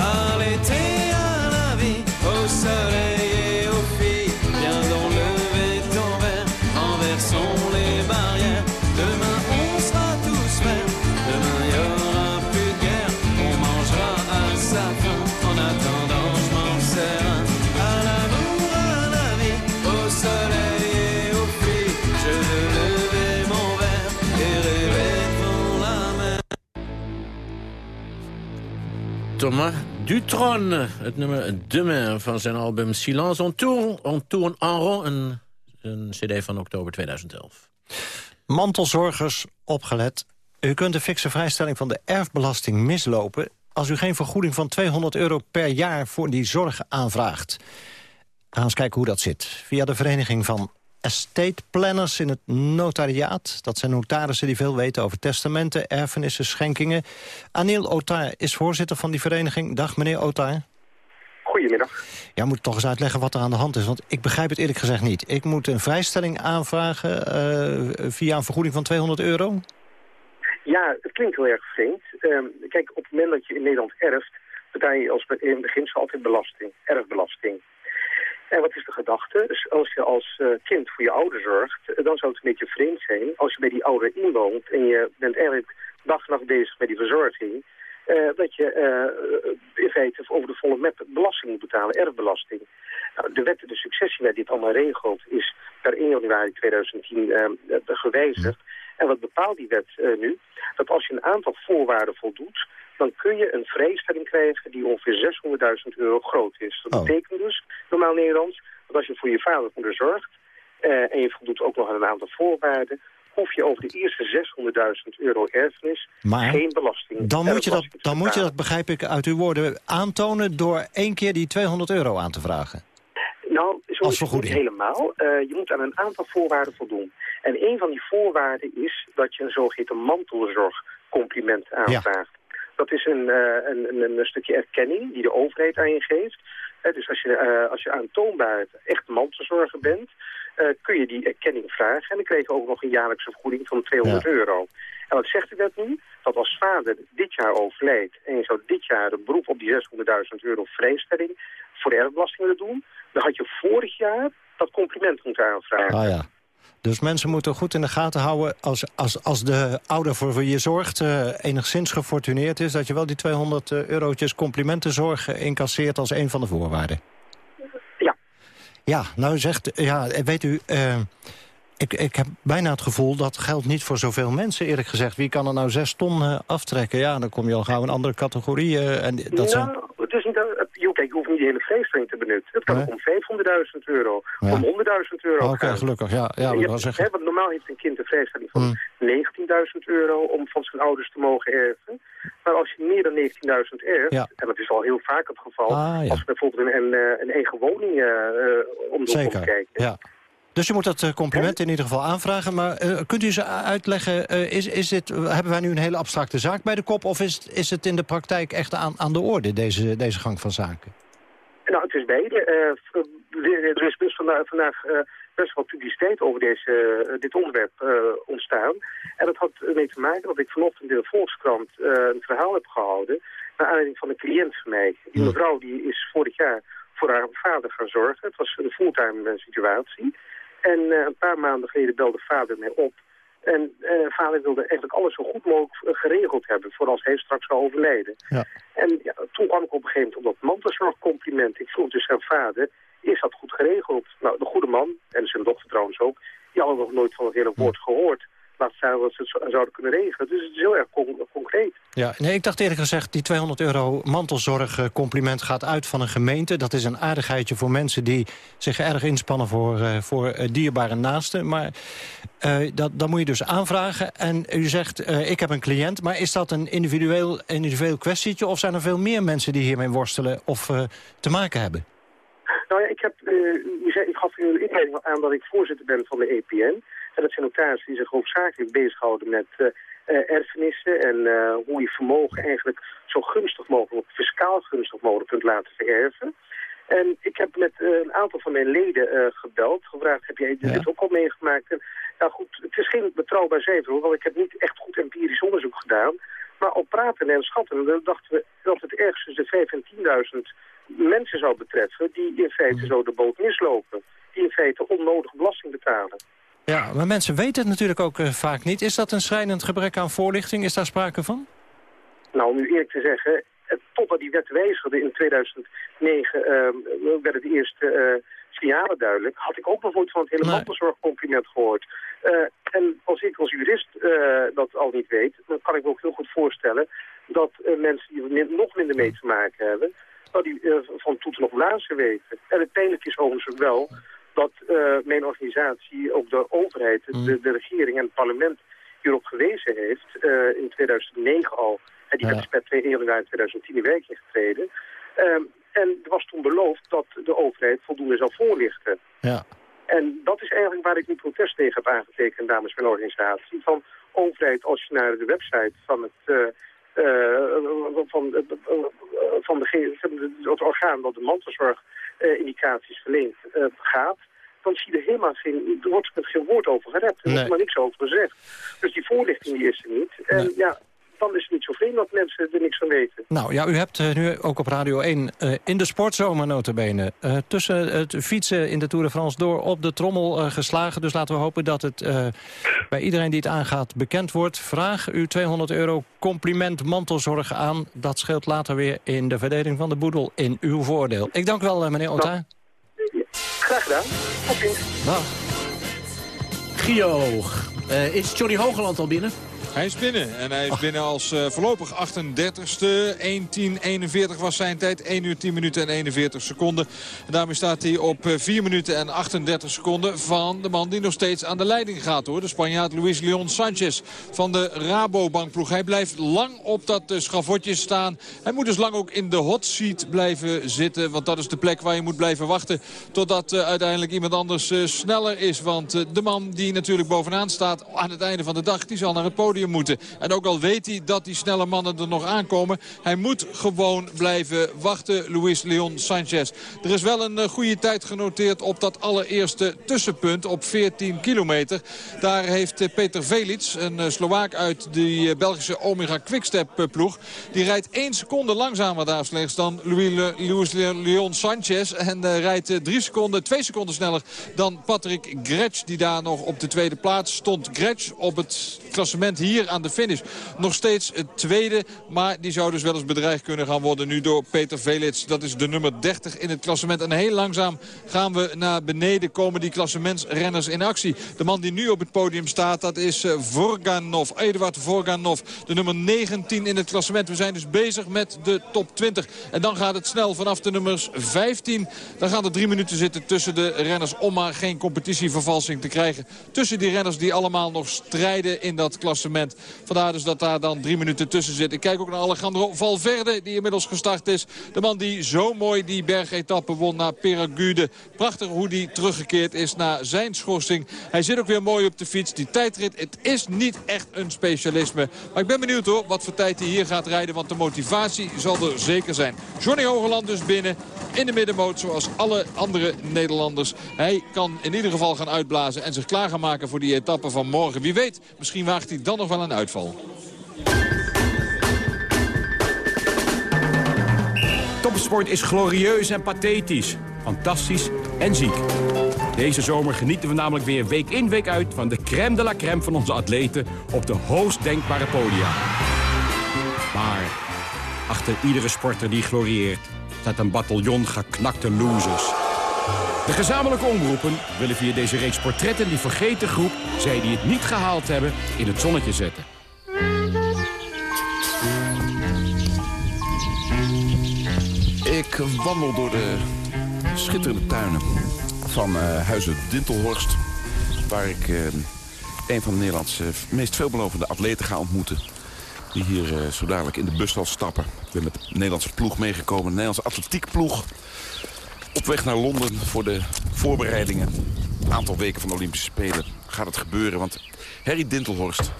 [SPEAKER 19] À l'été, à la vie, au soleil et aux filles, viens donc lever ton verre, renversons les barrières. Demain on sera tous frères, demain y aura plus de guerre, on mangera à sa faim. En attendant, je m'en sers. À l'amour, à la vie, au soleil et aux filles, je veux lever mon verre et rêver devant la mer.
[SPEAKER 2] Thomas Dutron, het nummer Demain van zijn album Silence on Tour, on Tour en Rond, een, een cd van oktober 2011.
[SPEAKER 3] Mantelzorgers, opgelet. U kunt de fikse vrijstelling van de erfbelasting mislopen... als u geen vergoeding van 200 euro per jaar voor die zorg aanvraagt. We eens kijken hoe dat zit. Via de vereniging van estate planners in het notariaat. Dat zijn notarissen die veel weten over testamenten, erfenissen, schenkingen. Anil Otar is voorzitter van die vereniging. Dag meneer Otar.
[SPEAKER 20] Goedemiddag.
[SPEAKER 3] Ja, moet toch eens uitleggen wat er aan de hand is, want ik begrijp het eerlijk gezegd niet. Ik moet een vrijstelling aanvragen eh, via een vergoeding van 200 euro?
[SPEAKER 20] Ja, het klinkt heel erg vreemd. Ehm, kijk, op het moment dat je in Nederland erft, betaal je als in het begin altijd belasting, erfbelasting. En wat is de gedachte? Dus als je als eh, kind voor je ouder zorgt, eh, dan zou het een beetje vreemd zijn als je bij die ouder inwoont en je bent eigenlijk dag en nacht bezig met die verzorging, eh, dat je in feite over de volle map belasting moet betalen, erfbelasting. Nou, de wet, de successiewet die het allemaal regelt, is per 1 januari 2010 eh, gewijzigd. En wat bepaalt die wet nu? Dat als je een aantal voorwaarden voldoet, dan kun je een vrijstelling krijgen die ongeveer 600.000 euro groot is. Dat
[SPEAKER 3] Oh.
[SPEAKER 20] betekent dus, normaal Nederlands, dat als je voor je vader of moeder zorgt... eh, en je voldoet ook nog aan een aantal voorwaarden... hoef je over de eerste 600.000 euro erfenis
[SPEAKER 3] Maar
[SPEAKER 20] geen belasting
[SPEAKER 3] Dan moet, je dat, dan moet je dat, begrijp ik uit uw woorden, aantonen... door één keer die 200 euro aan te vragen.
[SPEAKER 20] Nou, zo
[SPEAKER 3] Als
[SPEAKER 20] is het niet helemaal. Eh, je moet aan een aantal voorwaarden voldoen. En een van die voorwaarden is dat je een zogeheten mantelzorgcompliment aanvraagt. Dat is een, eh, een, een, een stukje erkenning die de overheid aan je geeft. Dus als je, eh, als je aantoonbaar echt mantelzorger bent, eh, kun je die erkenning vragen. En dan krijg je ook nog een jaarlijkse vergoeding van 200
[SPEAKER 3] Ja.
[SPEAKER 20] euro. En wat zegt de wet nu? Dat als vader dit jaar overlijdt en je zou dit jaar een beroep op die 600.000 euro vrijstelling voor de erfbelasting willen doen, dan had je vorig jaar dat compliment moeten aanvragen.
[SPEAKER 3] Ah ja. Dus mensen moeten goed in de gaten houden... als, als, als de ouder voor wie je zorgt eh, enigszins gefortuneerd is... dat je wel die 200 eh, eurotjes complimentenzorg incasseert als een van de voorwaarden.
[SPEAKER 20] Ja.
[SPEAKER 3] Ja, nou zegt... Ja, weet u... eh, ik, ik heb bijna het gevoel dat geldt niet voor zoveel mensen, eerlijk gezegd. Wie kan er nou zes ton aftrekken? Ja, dan kom je al gauw in andere categorieën. en dat zijn...
[SPEAKER 20] het is niet, kijk, je hoeft niet de hele vrijstelling te benutten. Het kan
[SPEAKER 3] Nee.
[SPEAKER 20] ook om 500.000 euro,
[SPEAKER 3] Ja.
[SPEAKER 20] om 100.000 euro
[SPEAKER 3] Oké,
[SPEAKER 20] gaan.
[SPEAKER 3] gelukkig. Ja, ja
[SPEAKER 20] Je hebt-
[SPEAKER 3] wil zeggen.
[SPEAKER 20] hè, want normaal heeft een kind een vrijstelling van
[SPEAKER 3] Hmm.
[SPEAKER 20] 19.000 euro om van zijn ouders te mogen erven. Maar als je meer dan 19.000 erft,
[SPEAKER 3] Ja.
[SPEAKER 20] en dat is al heel vaak het geval,
[SPEAKER 3] Ah, ja.
[SPEAKER 20] als bijvoorbeeld een, een, eh, een eigen woning eh, om de kijken.
[SPEAKER 3] ja. Dus je moet dat eh, compliment in ieder geval aanvragen. Maar eh, kunt u eens uitleggen, eh, is, is dit, hebben wij nu een hele abstracte zaak bij de kop... of is, het- is het in de praktijk echt aan, aan de orde, deze, deze gang van zaken?
[SPEAKER 20] Nou, het is beide. Er is dus vandaag, vandaag best wel publiciteit over deze, dit onderwerp ontstaan. En dat had ermee te maken dat ik vanochtend in de Volkskrant een verhaal heb gehouden... naar aanleiding van een cliënt van mij. Die mevrouw die is vorig jaar voor haar vader gaan zorgen. Het was een fulltime situatie. En eh, een paar maanden geleden belde vader mij op... En eh, vader wilde eigenlijk alles zo goed mogelijk eh, geregeld hebben... voor als hij straks zou overlijden.
[SPEAKER 3] Ja.
[SPEAKER 20] En ja, toen kwam ik op een gegeven moment op dat mantelzorgcompliment. Ik vroeg dus aan vader, is dat goed geregeld? Nou, de goede man, en zijn dochter trouwens ook... die hadden nog nooit van het hele woord gehoord. Staan dat ze zouden kunnen regelen. Dus het is heel erg con- concreet.
[SPEAKER 3] Ja, nee, ik dacht eerlijk gezegd, die 200 euro mantelzorgcompliment gaat uit van een gemeente. Dat is een aardigheidje voor mensen die zich erg inspannen voor, eh, voor eh, dierbare naasten. Maar eh, dat, dat moet je dus aanvragen. En u zegt, eh, ik heb een cliënt, maar is dat een individueel, individueel kwestietje... of zijn er veel meer mensen die hiermee worstelen of eh, te maken hebben?
[SPEAKER 20] Nou ja, ik, heb, eh, u zei, ik gaf u de inleiding aan dat ik voorzitter ben van de EPN. En dat zijn notarissen die zich hoofdzakelijk bezighouden met eh, eh, erfenissen... en eh, hoe je vermogen eigenlijk zo gunstig mogelijk, fiscaal gunstig mogelijk kunt laten vererven. En ik heb met een aantal van mijn leden gebeld, gevraagd, heb jij dit ook al meegemaakt? En, nou goed, het is geen betrouwbaar cijfer, hoor, want ik heb niet echt goed empirisch onderzoek gedaan. Maar al praten en schatten, dan dachten we dat het ergens tussen de 5 en 10.000 mensen zou betreffen... die in feite zo de boot mislopen. Die in feite onnodig belasting betalen.
[SPEAKER 3] Ja, maar mensen weten het natuurlijk ook eh, vaak niet. Is dat een schrijnend gebrek aan voorlichting? Is daar sprake van?
[SPEAKER 20] Nou, om u eerlijk te zeggen, totdat die wet wijzigde in 2009... eh, werden de eerste eh, signalen duidelijk. Had ik ook nog nooit van het hele mantelzorgcompliment gehoord. Eh, en als ik als jurist dat al niet weet... dan kan ik me ook heel goed voorstellen... dat mensen die er nog minder mee te maken hebben... dat die van toeten nog blazen weten. En het pijnlijke is overigens ook wel dat eh, mijn organisatie, ook de overheid, de, de regering en het parlement hierop gewezen heeft. eh, in 2009 al. En die
[SPEAKER 3] Ja.
[SPEAKER 20] is per 2 januari 2010 in werking getreden. Ehm, en er was toen beloofd dat de overheid voldoende zou voorlichten.
[SPEAKER 3] Ja.
[SPEAKER 20] En dat is eigenlijk waar ik nu protest tegen heb aangetekend namens mijn organisatie. Van overheid, als je naar de website van het, eh, van, eh, van de, van het orgaan dat de mantelzorgindicaties verleent eh, gaat, dan zie je er helemaal geen, er wordt met geen woord over gerept. Er
[SPEAKER 3] Nee.
[SPEAKER 20] wordt maar niks over gezegd. Dus die voorlichting die is er niet. En ja, dan is het niet zo vreemd dat mensen er niks van weten.
[SPEAKER 3] Nou ja, u hebt eh, nu ook op Radio 1 eh, in de sportzomer notabene... eh, tussen het fietsen in de Tour de France door op de trommel eh, geslagen. Dus laten we hopen dat het eh, bij iedereen die het aangaat bekend wordt. Vraag uw 200 euro compliment mantelzorg aan. Dat scheelt later weer in de verdeling van de boedel in uw voordeel. Ik dank wel, meneer Ota.
[SPEAKER 20] Graag gedaan. Tot ziens.
[SPEAKER 3] Dag.
[SPEAKER 2] Gio, eh, is Johnny Hogeland al binnen?
[SPEAKER 8] Hij is binnen en hij is binnen als uh, voorlopig 38ste. 1.10.41 was zijn tijd. 1 uur 10 minuten en 41 seconden. En daarmee staat hij op 4 minuten en 38 seconden van de man die nog steeds aan de leiding gaat. hoor. De Spanjaard Luis Leon Sanchez van de Rabobankploeg. Hij blijft lang op dat uh, schavotje staan. Hij moet dus lang ook in de hot seat blijven zitten. Want dat is de plek waar je moet blijven wachten. Totdat uh, uiteindelijk iemand anders sneller is. Want de man die natuurlijk bovenaan staat aan het einde van de dag. Die zal naar het podium moeten. En ook al weet hij dat die snelle mannen er nog aankomen... hij moet gewoon blijven wachten, Luis Leon Sanchez. Er is wel een uh, goede tijd genoteerd op dat allereerste tussenpunt op 14 kilometer. Daar heeft uh, Peter Velits, een uh, Slovaak uit de Belgische Omega Quickstep ploeg... die rijdt 1 seconde langzamer daar slechts dan Louis, Luis Leon Sanchez... en rijdt 3 seconden, 2 seconden sneller dan Patrick Gretsch... die daar nog op de tweede plaats stond. Gretsch op het klassement hier hier aan de finish. Nog steeds het tweede, maar die zou dus wel eens bedreigd kunnen gaan worden nu door Peter Velits. Dat is de nummer 30 in het klassement. En heel langzaam gaan we naar beneden komen die klassementsrenners in actie. De man die nu op het podium staat, dat is eh, Vorganov. Eduard Vorganov, de nummer 19 in het klassement. We zijn dus bezig met de top 20. En dan gaat het snel vanaf de nummers 15. Dan gaan er drie minuten zitten tussen de renners om maar geen competitievervalsing te krijgen. Tussen die renners die allemaal nog strijden in dat klassement. Vandaar dus dat daar dan drie minuten tussen zit. Ik kijk ook naar Alejandro Valverde die inmiddels gestart is. De man die zo mooi die bergetappe won naar Peragude. Prachtig hoe die teruggekeerd is na zijn schorsing. Hij zit ook weer mooi op de fiets. Die tijdrit, het is niet echt een specialisme. Maar ik ben benieuwd hoor wat voor tijd hij hier gaat rijden. Want de motivatie zal er zeker zijn. Johnny Hogeland dus binnen in de middenmoot zoals alle andere Nederlanders. Hij kan in ieder geval gaan uitblazen en zich klaar gaan maken voor die etappe van morgen. Wie weet, misschien waagt hij dan nog wel een uitval.
[SPEAKER 21] Topsport is glorieus en pathetisch, fantastisch en ziek. Deze zomer genieten we namelijk weer week in week uit... van de crème de la crème van onze atleten op de hoogst denkbare podia. Maar achter iedere sporter die glorieert... staat een bataljon geknakte losers... De gezamenlijke omroepen willen via deze reeks portretten die vergeten groep... zij die het niet gehaald hebben, in het zonnetje zetten.
[SPEAKER 22] Ik wandel door de schitterende tuinen van uh, Huizen Dintelhorst... waar ik uh, een van de Nederlandse meest veelbelovende atleten ga ontmoeten... die hier zo dadelijk in de bus zal stappen. Ik ben met de Nederlandse ploeg meegekomen, de Nederlandse atletiekploeg... Op weg naar Londen voor de voorbereidingen. Een aantal weken van de Olympische Spelen gaat het gebeuren. Want Harry Dintelhorst,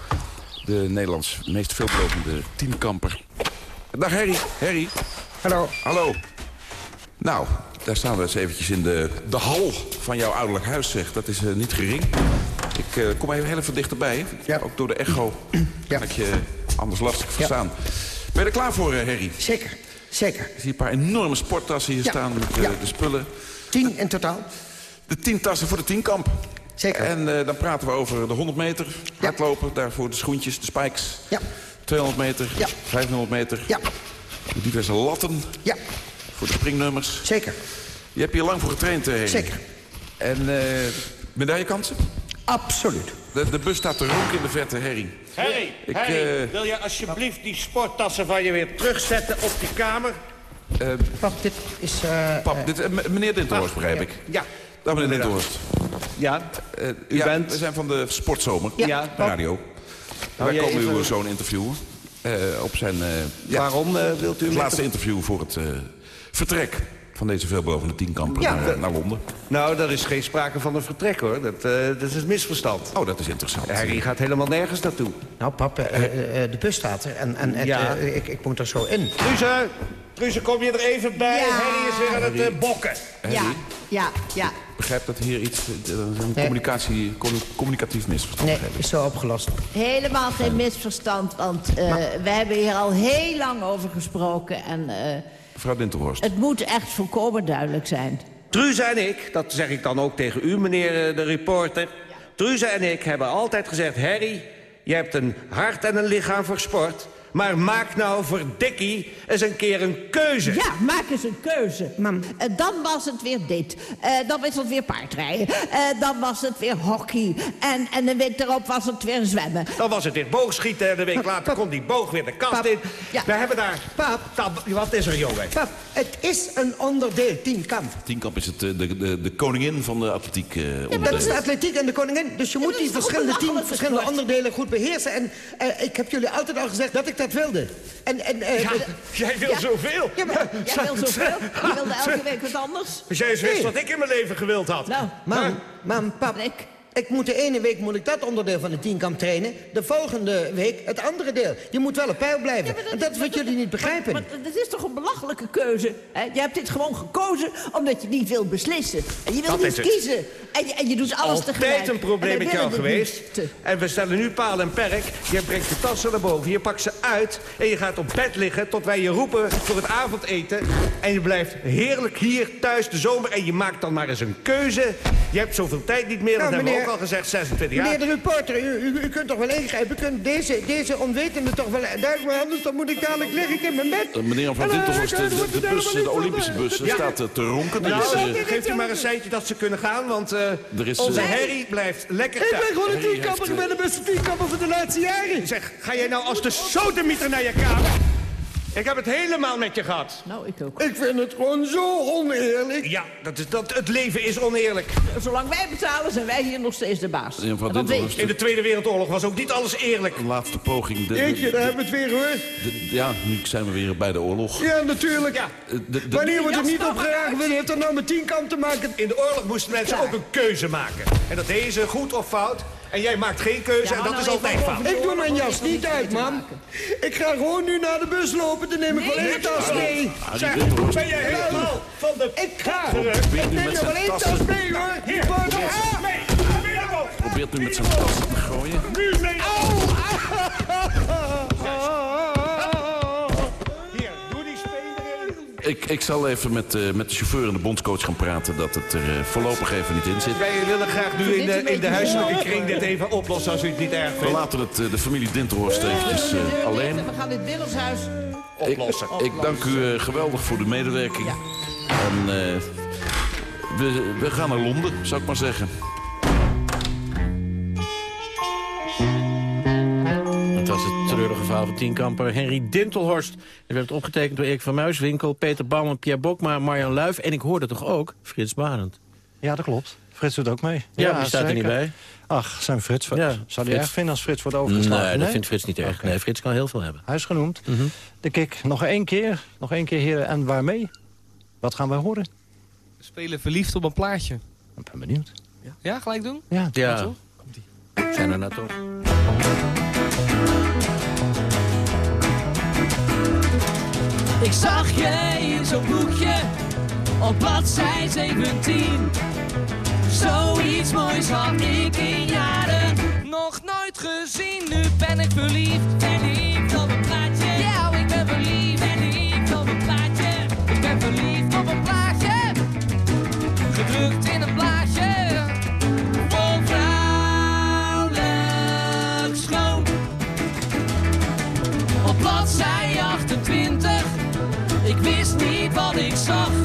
[SPEAKER 22] de Nederlands meest veelbelovende tienkamper. Dag Harry. Harry.
[SPEAKER 23] Hallo.
[SPEAKER 22] Hallo. Nou, daar staan we eens eventjes in de, de hal van jouw ouderlijk huis, zeg. Dat is uh, niet gering. Ik uh, kom even heel even dichterbij. Ja. Ook door de echo ja. kan ik je anders lastig verstaan. Ja. Ben je er klaar voor, uh, Harry?
[SPEAKER 23] Zeker. Zeker.
[SPEAKER 22] Ik zie een paar enorme sporttassen hier
[SPEAKER 23] Ja.
[SPEAKER 22] staan met eh,
[SPEAKER 23] Ja.
[SPEAKER 22] de spullen.
[SPEAKER 23] Tien in totaal.
[SPEAKER 22] De tien tassen voor de tienkamp.
[SPEAKER 23] Zeker.
[SPEAKER 22] En eh, dan praten we over de 100 meter, hardlopen, daarvoor de schoentjes, de spikes.
[SPEAKER 23] Ja.
[SPEAKER 22] 200 meter, 500 meter.
[SPEAKER 23] Ja.
[SPEAKER 22] De diverse latten.
[SPEAKER 23] Ja.
[SPEAKER 22] Voor de springnummers.
[SPEAKER 23] Zeker.
[SPEAKER 22] Je hebt hier lang voor getraind, eh, Henry.
[SPEAKER 23] Zeker.
[SPEAKER 22] En eh medaillekansen?
[SPEAKER 23] Absoluut.
[SPEAKER 22] De, de bus staat te roken in de verte, Harry.
[SPEAKER 24] Harry,
[SPEAKER 22] Ik,
[SPEAKER 24] Harry,
[SPEAKER 22] eh,
[SPEAKER 24] wil je alsjeblieft die sporttassen van je weer terugzetten op die kamer?
[SPEAKER 22] Eh,
[SPEAKER 23] Pap, dit is... eh,
[SPEAKER 22] Pap, dit, meneer Dintelhorst, begrijp ik.
[SPEAKER 24] Ja.
[SPEAKER 22] Dag, meneer Dintelhorst.
[SPEAKER 24] Ja,
[SPEAKER 22] u ja, bent... We zijn van de Sportzomer.
[SPEAKER 24] Ja.
[SPEAKER 22] Radio.
[SPEAKER 24] Hou
[SPEAKER 22] Wij komen
[SPEAKER 24] even-
[SPEAKER 22] uw zoon interviewen. eh, op zijn... eh, ja,
[SPEAKER 24] Waarom eh, wilt u...
[SPEAKER 22] het laatste interview voor het eh, vertrek van deze veelbelovende tienkamper
[SPEAKER 24] Ja,
[SPEAKER 22] naar, naar Londen.
[SPEAKER 24] Nou, daar is geen sprake van een vertrek, hoor. Dat, eh, dat is een misverstand.
[SPEAKER 22] Oh, dat is interessant.
[SPEAKER 24] Harry gaat helemaal nergens naartoe.
[SPEAKER 23] Nou, pap, eh, eh, de bus staat er. En, en het,
[SPEAKER 24] Ja.
[SPEAKER 23] ik, ik moet er zo in.
[SPEAKER 24] Truze, Truze, kom je er even bij?
[SPEAKER 23] Ja.
[SPEAKER 24] Harry is weer aan het bokken.
[SPEAKER 22] Harry,
[SPEAKER 23] Ja, ja.
[SPEAKER 22] ik begrijp dat hier iets... een communicatie, commu- communicatief misverstand
[SPEAKER 23] Nee, is zo opgelost.
[SPEAKER 25] Helemaal geen misverstand, want eh, we hebben hier al heel lang over gesproken... en eh,
[SPEAKER 22] Mevrouw Dintelhorst.
[SPEAKER 25] het moet echt volkomen duidelijk zijn.
[SPEAKER 24] Truze en ik, dat zeg ik dan ook tegen u, meneer eh, de reporter... Truze en ik hebben altijd gezegd... Harry, je hebt een hart en een lichaam voor sport... Maar maak nou voor Dikkie eens een keer een keuze.
[SPEAKER 25] Ja, maak eens een keuze. En dan was het weer dit. Eh, dan was het weer paardrijden. Eh, dan was het weer hockey. En, en de week erop was het weer zwemmen.
[SPEAKER 24] Dan was het weer boogschieten en een week later kon die boog weer de kast
[SPEAKER 23] Pap,
[SPEAKER 24] in.
[SPEAKER 23] ja.
[SPEAKER 24] We hebben daar...
[SPEAKER 23] Pap.
[SPEAKER 24] Tab- Wat is er, jongen?
[SPEAKER 23] Pap, het is een onderdeel, tienkamp.
[SPEAKER 22] Tienkamp is het, eh, de, de, de koningin van de atletiek eh
[SPEAKER 23] Ja, dat is de atletiek en de koningin. Dus je moet die verschillende teams, verschillende onderdelen goed beheersen. En eh, ik heb jullie altijd al gezegd dat ik dat wilde. En, en, eh,
[SPEAKER 24] Ja,
[SPEAKER 23] de-
[SPEAKER 24] jij wil
[SPEAKER 25] Ja.
[SPEAKER 24] zoveel.
[SPEAKER 23] Ja, maar-
[SPEAKER 25] Jij wil zoveel. Je wilde elke week wat anders.
[SPEAKER 24] Jij wist
[SPEAKER 23] Nee.
[SPEAKER 24] wat ik in mijn leven gewild had.
[SPEAKER 25] Nou,
[SPEAKER 23] Mam, mam, pap.
[SPEAKER 25] ik.
[SPEAKER 23] Ik moet de ene week moet ik dat onderdeel van de tienkamp trainen. De volgende week het andere deel. Je moet wel op peil blijven. en dat is wat jullie niet begrijpen.
[SPEAKER 25] Maar dat is toch een belachelijke keuze? Hè? Je hebt dit gewoon gekozen omdat je niet wil beslissen. En je wil
[SPEAKER 24] Dat
[SPEAKER 25] niet
[SPEAKER 24] is het.
[SPEAKER 25] kiezen. En je, en je doet alles tegelijk.
[SPEAKER 24] Altijd een probleem met jou geweest. En we stellen nu paal en perk. Je brengt je tassen naar boven, je pakt ze uit... en je gaat op bed liggen tot wij je roepen voor het avondeten. En je blijft heerlijk hier thuis de zomer... en je maakt dan maar eens een keuze. Je hebt zoveel tijd niet meer, dat
[SPEAKER 23] Nou, meneer-
[SPEAKER 24] ook al gezegd, 26 jaar.
[SPEAKER 23] Meneer de reporter, u, u, u kunt toch wel ingrijpen? U kunt deze, deze onwetende toch wel duidelijk maar anders dan moet ik dadelijk lig ik in mijn bed.
[SPEAKER 22] Eh, meneer Van
[SPEAKER 23] ik,
[SPEAKER 22] de, de, de bus, de Olympische bus,
[SPEAKER 23] eh,
[SPEAKER 22] staat eh, te ronken. Er
[SPEAKER 24] Nou,
[SPEAKER 22] is, eh,
[SPEAKER 24] geeft u maar een seintje dat ze kunnen gaan, want eh,
[SPEAKER 22] Er is,
[SPEAKER 24] onze Harry blijft lekker
[SPEAKER 23] Ik ben gewoon een tienkamper.
[SPEAKER 22] heeft,
[SPEAKER 23] Ik ben de beste tienkamper van de laatste jaren.
[SPEAKER 24] Zeg, ga jij nou als de sodemieter naar je kamer? Ik heb het helemaal met je gehad.
[SPEAKER 25] Nou, ik ook.
[SPEAKER 23] Ik vind het gewoon zo oneerlijk.
[SPEAKER 24] Ja, dat is, dat, het leven is oneerlijk.
[SPEAKER 25] Zolang wij betalen, zijn wij hier nog steeds de baas.
[SPEAKER 22] Meneer Van
[SPEAKER 25] En dat weet
[SPEAKER 22] Dintelhorst,
[SPEAKER 25] je.
[SPEAKER 24] In de Tweede Wereldoorlog was ook niet alles eerlijk.
[SPEAKER 22] een laatste poging. De,
[SPEAKER 23] Jeetje, daar hebben we het weer hoor.
[SPEAKER 22] de- ja, nu zijn we weer bij de oorlog.
[SPEAKER 23] Ja, natuurlijk.
[SPEAKER 24] Ja,
[SPEAKER 22] de- de-
[SPEAKER 23] Wanneer wordt er niet opgejaagd? Wat heeft dat nou met tienkamp te maken?
[SPEAKER 24] in de oorlog moesten mensen ook een keuze maken. En dat deden ze goed of fout. En jij maakt geen keuze
[SPEAKER 25] Ja,
[SPEAKER 24] en dat is
[SPEAKER 25] nou
[SPEAKER 24] altijd
[SPEAKER 25] even
[SPEAKER 24] fout.
[SPEAKER 23] Ik doe mijn jas niet uit, man. Ik ga gewoon nu naar de bus lopen. Dan neem ik wel één tas mee.
[SPEAKER 24] Zeg,
[SPEAKER 22] Dintelhorst.
[SPEAKER 24] ben je helemaal van de...
[SPEAKER 23] Ik ga.
[SPEAKER 24] terug?
[SPEAKER 23] Ik
[SPEAKER 22] nu
[SPEAKER 23] neem
[SPEAKER 22] met
[SPEAKER 23] nog wel één tas mee, hoor.
[SPEAKER 24] Hier, hier,
[SPEAKER 23] Ah!
[SPEAKER 24] mee.
[SPEAKER 22] Probeert nu met zijn tassen te gooien.
[SPEAKER 24] Nu mee. Hier,
[SPEAKER 22] Ik, ik zal even met, eh, met de chauffeur en de bondscoach gaan praten... dat het er eh, voorlopig even niet in zit.
[SPEAKER 24] Wij willen graag nu in de, in de huiselijke kring dit even oplossen als u het niet erg
[SPEAKER 22] We
[SPEAKER 24] vindt.
[SPEAKER 22] laten het, eh, de familie Dinterhorst eventjes eh, alleen.
[SPEAKER 25] We gaan dit Willershuis
[SPEAKER 22] Ik,
[SPEAKER 24] Oplossen.
[SPEAKER 22] ik dank u geweldig voor de medewerking. En eh, we, we gaan naar Londen, zou ik maar zeggen.
[SPEAKER 2] Treurige verhaal van tienkamper Henry Dintelhorst. Er werd opgetekend door Erik van Muiswinkel, Peter Bouwman, Pierre Bokma, Marjan Luif... en ik hoorde toch ook Frits Barend.
[SPEAKER 3] Ja, dat klopt. Frits doet ook mee.
[SPEAKER 2] Ja, die staat er niet bij.
[SPEAKER 3] Ach, zijn Frits.
[SPEAKER 2] Ja,
[SPEAKER 3] Zou die
[SPEAKER 2] Frits.
[SPEAKER 3] erg vinden als Frits wordt overgeslagen?
[SPEAKER 2] Nee, dat vindt Frits niet erg. Nee, Frits kan heel veel hebben.
[SPEAKER 3] Hij is genoemd.
[SPEAKER 2] Mhm.
[SPEAKER 3] De kick nog één keer. Nog één keer, heren. En waarmee? Wat gaan wij horen?
[SPEAKER 16] We spelen verliefd op een plaatje.
[SPEAKER 3] Ik ben benieuwd.
[SPEAKER 16] Ja, gelijk doen?
[SPEAKER 3] Ja,
[SPEAKER 2] Ja, zijn er nou toch.
[SPEAKER 15] Ik zag je in zo'n boekje op bladzij 17. Zoiets moois had ik in jaren nog nooit gezien. Nu ben ik verliefd, verliefd op een plaatje. Ja, ik ben verliefd, verliefd op een plaatje. Ik ben verliefd op een plaatje. Gedrukt in een blaadje. Wat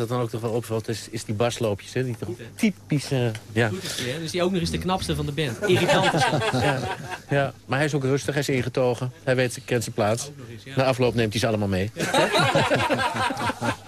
[SPEAKER 2] het dan ook toch wel opvalt, is, is die basloopjes. Hè? Die toch typisch... eh, ja.
[SPEAKER 26] Dus die ook nog eens de knapste van de band. Irritant is.
[SPEAKER 2] Ja, ja, maar hij is ook rustig, hij is ingetogen. Hij weet, kent zijn plaats. Na afloop neemt hij ze allemaal mee.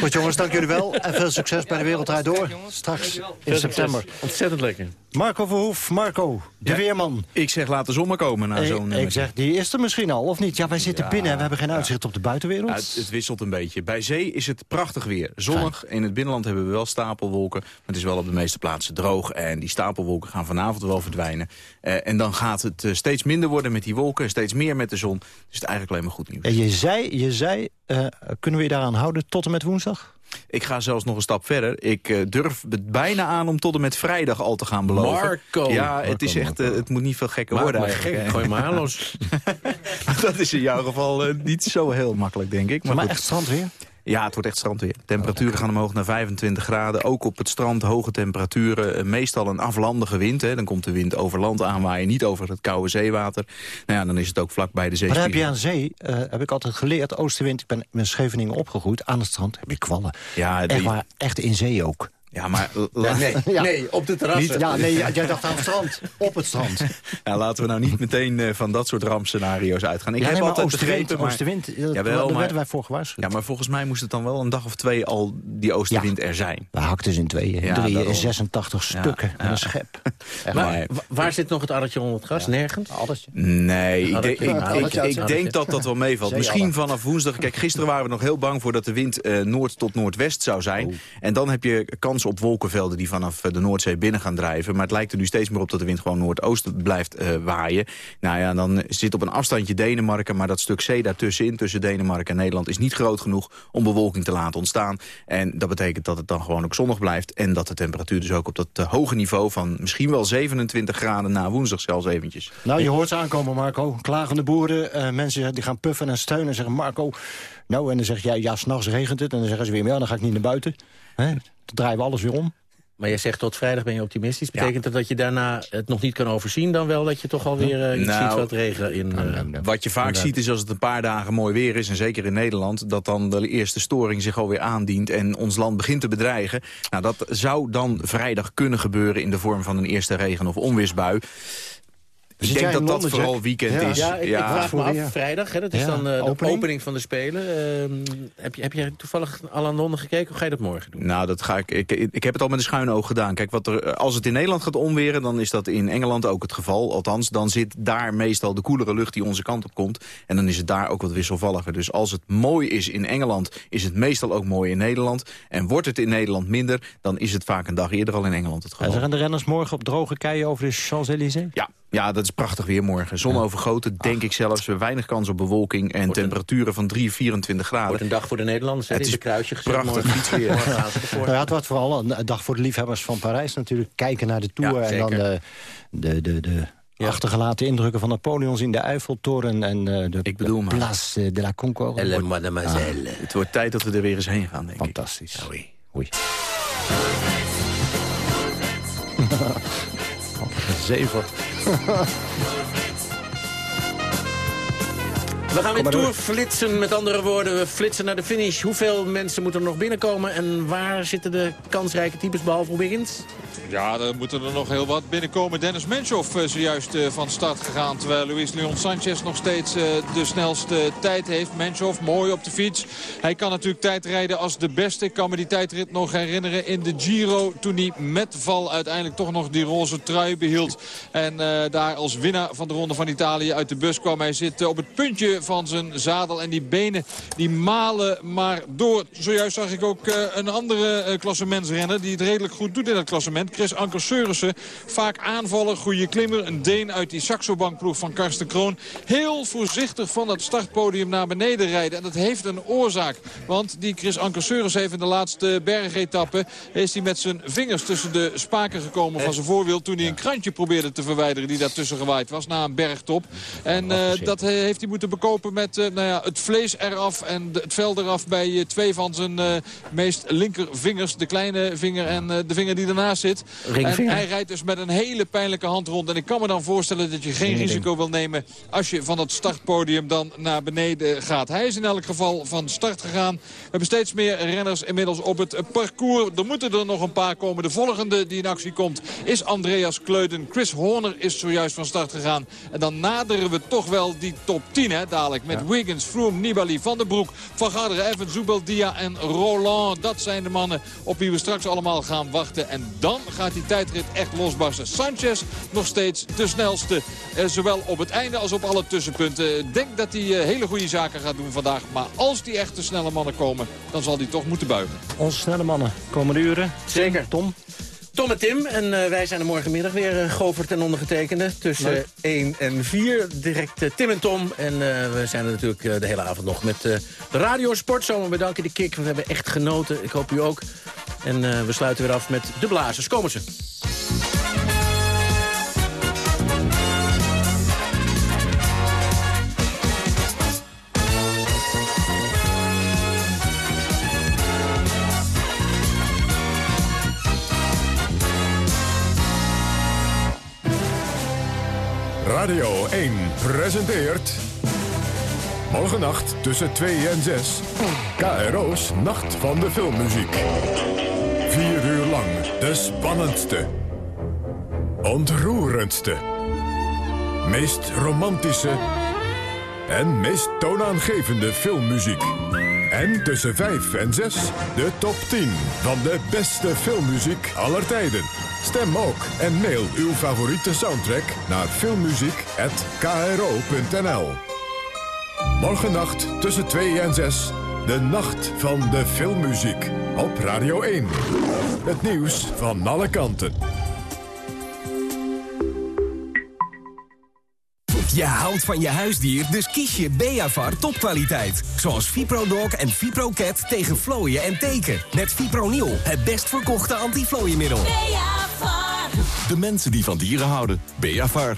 [SPEAKER 3] Goed jongens, dank jullie wel. En veel succes bij de Wereldrijd Door. Straks in september.
[SPEAKER 2] Ontzettend lekker.
[SPEAKER 3] Marco Verhoef, Marco, de
[SPEAKER 27] Ja,
[SPEAKER 3] weerman.
[SPEAKER 27] Ik zeg laat de zon maar komen na
[SPEAKER 3] Ik-
[SPEAKER 27] zo'n...
[SPEAKER 3] ik zeg, die is er misschien al, of niet? Ja, wij zitten
[SPEAKER 27] Ja,
[SPEAKER 3] binnen en we hebben geen uitzicht op de buitenwereld.
[SPEAKER 27] Ja, het, het wisselt een beetje. Bij zee is het prachtig weer. Zonnig. In het binnenland hebben we wel stapelwolken. Maar het is wel op de meeste plaatsen droog. En die stapelwolken gaan vanavond wel verdwijnen. Eh, en dan gaat het eh, steeds minder worden met die wolken. Steeds meer met de zon. Dus het is eigenlijk alleen maar goed nieuws.
[SPEAKER 3] En je zei, je zei eh, kunnen we je daaraan houden tot en met woensdag?
[SPEAKER 27] Ik ga zelfs nog een stap verder. Ik eh, durf het bijna aan om tot en met vrijdag al te gaan beloven.
[SPEAKER 2] Marco.
[SPEAKER 27] Ja, het, is echt, eh, het moet niet veel gekker worden
[SPEAKER 2] maar
[SPEAKER 27] eigenlijk.
[SPEAKER 2] gek, gooi maar aan los.
[SPEAKER 27] dat is in jouw geval niet zo heel makkelijk, denk ik.
[SPEAKER 3] Maar,
[SPEAKER 27] goed.
[SPEAKER 3] echt strandweer?
[SPEAKER 27] Ja, het wordt echt strandweer. Temperaturen gaan omhoog naar 25 graden. Ook op het strand hoge temperaturen. Eh, Meestal een aflandige wind. Hè. Dan komt de wind over land aanwaaien, niet over het koude zeewater. Nou ja, dan is het ook vlak bij de zee.
[SPEAKER 3] Maar heb je aan zee, eh, heb ik altijd geleerd, oostenwind, ik ben in Scheveningen opgegroeid, aan het strand heb je kwallen.
[SPEAKER 27] Ja,
[SPEAKER 3] echt, waar, echt in zee ook.
[SPEAKER 27] Ja, maar...
[SPEAKER 2] Ja, nee,
[SPEAKER 3] Ja.
[SPEAKER 2] nee, op de terrassen.
[SPEAKER 3] Ja, nee, jij dacht aan het strand. Op het strand.
[SPEAKER 27] Ja, laten we nou niet meteen eh, van dat soort rampscenario's uitgaan. Ik
[SPEAKER 3] ja,
[SPEAKER 27] heb
[SPEAKER 3] nee, maar
[SPEAKER 27] altijd
[SPEAKER 3] oostenwind,
[SPEAKER 27] begrepen... Maar,
[SPEAKER 3] oostenwind, dat-
[SPEAKER 27] Jawel,
[SPEAKER 3] daar
[SPEAKER 27] maar-
[SPEAKER 3] werden wij voor gewaarschuwd.
[SPEAKER 27] ja, maar volgens mij moest het dan wel een dag of twee al die oostenwind er zijn.
[SPEAKER 3] We hakten ze in tweeën,
[SPEAKER 27] Ja,
[SPEAKER 3] drieën,
[SPEAKER 27] daarom.
[SPEAKER 3] 86
[SPEAKER 27] Ja,
[SPEAKER 3] stukken met een schep. Echt
[SPEAKER 2] Maar
[SPEAKER 3] waar.
[SPEAKER 2] wa- waar zit nog het addertje onder het gras? Nergens?
[SPEAKER 3] Addertje.
[SPEAKER 27] Nee, ik, denk- ik, ik, denk dat dat wel meevalt. Misschien vanaf woensdag. Kijk, gisteren waren we nog heel bang voor dat de wind eh, noord tot noordwest zou zijn. En dan heb je kans op wolkenvelden die vanaf eh, de Noordzee binnen gaan drijven. Maar het lijkt er nu steeds meer op dat de wind gewoon noordoosten blijft eh, waaien. Nou ja, dan zit op een afstandje Denemarken. Maar dat stuk zee daartussenin, tussen Denemarken en Nederland... is niet groot genoeg om bewolking te laten ontstaan. En dat betekent dat het dan gewoon ook zonnig blijft. En dat de temperatuur dus ook op dat eh, hoge niveau van misschien wel 27 graden na woensdag zelfs eventjes.
[SPEAKER 3] Nou, je hoort ze aankomen, Marco. Klagende boeren, mensen die gaan puffen en steunen en zeggen... Marco, nou, en dan zeg jij, ja, s'nachts regent het. En dan zeggen ze weer, ja, dan ga ik niet naar buiten. Hè? Dan draaien we alles weer om.
[SPEAKER 2] Maar jij zegt tot vrijdag ben je optimistisch. Betekent dat dat je daarna het nog niet kan overzien... dan wel dat je toch alweer eh, iets
[SPEAKER 27] Nou,
[SPEAKER 2] ziet wat regen in... eh,
[SPEAKER 27] Wat je vaak ziet is als het een paar dagen mooi weer is... en zeker in Nederland, dat dan de eerste storing zich alweer aandient... en ons land begint te bedreigen. Nou, dat zou dan vrijdag kunnen gebeuren... in de vorm van een eerste regen- of onweersbui. Ik
[SPEAKER 3] Zit
[SPEAKER 27] denk
[SPEAKER 3] jij
[SPEAKER 27] dat dat vooral
[SPEAKER 3] Jack?
[SPEAKER 27] weekend
[SPEAKER 3] Ja.
[SPEAKER 27] is.
[SPEAKER 2] Ja, ik, ik vraag me af, vrijdag, hè, dat is
[SPEAKER 3] Ja,
[SPEAKER 2] dan eh, de
[SPEAKER 3] opening.
[SPEAKER 2] opening. van de Spelen. Ehm, heb, je, heb je toevallig al aan Londen gekeken of ga je dat morgen doen?
[SPEAKER 27] Nou, dat ga ik, ik, ik heb het al met een schuine oog gedaan. Kijk, wat er, als het in Nederland gaat onweren, dan is dat in Engeland ook het geval. Althans, dan zit daar meestal de koelere lucht die onze kant op komt. En dan is het daar ook wat wisselvalliger. Dus als het mooi is in Engeland, is het meestal ook mooi in Nederland. En wordt het in Nederland minder, dan is het vaak een dag eerder al in Engeland het
[SPEAKER 3] En
[SPEAKER 27] geval.
[SPEAKER 3] ze gaan de renners morgen op droge keien over de Champs-Élysées?
[SPEAKER 27] Ja, ja, dat is prachtig weer morgen. Zon overgoten, denk ik zelfs. Weinig kans op bewolking en temperaturen van 3, 24 graden.
[SPEAKER 2] Wordt een dag voor de Nederlanders.
[SPEAKER 27] Het is
[SPEAKER 2] de kruisje gezet.
[SPEAKER 27] prachtig
[SPEAKER 2] morgen.
[SPEAKER 27] fietsweer.
[SPEAKER 2] Morgen gaan ze ervoor.
[SPEAKER 3] Nou ja, het wordt vooral een dag voor de liefhebbers van Parijs natuurlijk. Kijken naar de Tour
[SPEAKER 2] Ja,
[SPEAKER 3] en dan de, de, de, de achtergelaten indrukken van Napoleons in de Eiffeltoren... en eh, de,
[SPEAKER 27] Ik bedoel
[SPEAKER 3] de
[SPEAKER 27] maar.
[SPEAKER 3] Place de la Concorde.
[SPEAKER 2] Elle mademoiselle.
[SPEAKER 27] Het wordt tijd dat we er weer eens heen gaan, denk ik.
[SPEAKER 3] Fantastisch. Oei. Zeven.
[SPEAKER 2] We gaan weer doorflitsen. Met andere woorden, we flitsen naar de finish. Hoeveel mensen moeten er nog binnenkomen? En waar zitten de kansrijke types behalve Wiggins?
[SPEAKER 8] Ja, er moeten er nog heel wat binnenkomen. Dennis Menchoff is zojuist eh, van start gegaan. Terwijl Luis Leon Sanchez nog steeds eh, de snelste tijd heeft. Menchoff mooi op de fiets. Hij kan natuurlijk tijdrijden als de beste. Ik kan me die tijdrit nog herinneren in de Giro. Toen hij met val uiteindelijk toch nog die roze trui behield. En eh, daar als winnaar van de Ronde van Italië uit de bus kwam. Hij zit eh, op het puntje van zijn zadel. En die benen die malen maar door. Zojuist zag ik ook eh, een andere eh, klassementsrenner die het redelijk goed doet in dat klassement. Chris Anker Seurissen. Vaak aanvallen, goede klimmer. Een Deen uit die Saxo-bankploeg van Karsten Kroon. Heel voorzichtig van dat startpodium naar beneden rijden. En dat heeft een oorzaak. Want die Chris Anker Seurissen heeft in de laatste bergetappe... is hij met zijn vingers tussen de spaken gekomen van zijn voorwiel... toen hij een krantje probeerde te verwijderen die daartussen gewaaid was na een bergtop. En eh, dat heeft hij moeten bekomen afgelopen met nou ja, het vlees eraf en het vel eraf bij twee van zijn meest linkervingers. De kleine vinger en de vinger die ernaast zit. En hij rijdt dus met een hele pijnlijke hand rond. En ik kan me dan voorstellen dat je geen risico wil nemen als je van het startpodium dan naar beneden gaat. Hij is in elk geval van start gegaan. We hebben steeds meer renners inmiddels op het parcours. Er moeten er nog een paar komen. De volgende die in actie komt is Andreas Kleuden. Chris Horner is zojuist van start gegaan. En dan naderen we toch wel die top 10 hè, dadelijk. Met Wiggins, Froome, Nibali, Van der Broek, Van Garderen, Evans, Zubeldia en Roland. Dat zijn de mannen op wie we straks allemaal gaan wachten. En dan gaat die tijdrit echt losbarsten. Sanchez nog steeds de snelste. Eh, zowel op het einde als op alle tussenpunten. Ik denk dat hij eh, hele goede zaken gaat doen vandaag. Maar als die echte snelle mannen komen, dan zal hij toch moeten buigen.
[SPEAKER 3] Onze snelle mannen, komende uren.
[SPEAKER 2] Zeker.
[SPEAKER 3] Tom?
[SPEAKER 2] Tom en Tim. En uh, wij zijn er morgenmiddag weer, uh, Govert en ondergetekende. Tussen 1 en 4. Direct uh, Tim en Tom. En we zijn er natuurlijk de hele avond nog met de Radio Sport. Zomaar bedanken de kick. We hebben echt genoten. Ik hoop u ook. En we sluiten weer af met de blazers. Komen ze.
[SPEAKER 1] 1 presenteert... Morgennacht tussen 2 en 6. KRO's Nacht van de Filmmuziek. Vier uur lang de spannendste. Ontroerendste. Meest romantische... En meest toonaangevende filmmuziek. En tussen 5 en 6 de top 10 van de beste filmmuziek aller tijden. Stem ook en mail uw favoriete soundtrack naar filmmuziek.kro.nl. Morgennacht tussen 2 en 6, de nacht van de filmmuziek. Op Radio 1. Het nieuws van alle kanten.
[SPEAKER 28] Je houdt van je huisdier, dus kies je Beavar topkwaliteit. Zoals ViproDog en ViproCat tegen vlooien en teken. Met Fipronil, het best verkochte antiflooiemiddel.
[SPEAKER 29] Beavar. De mensen die van dieren houden. Beavar.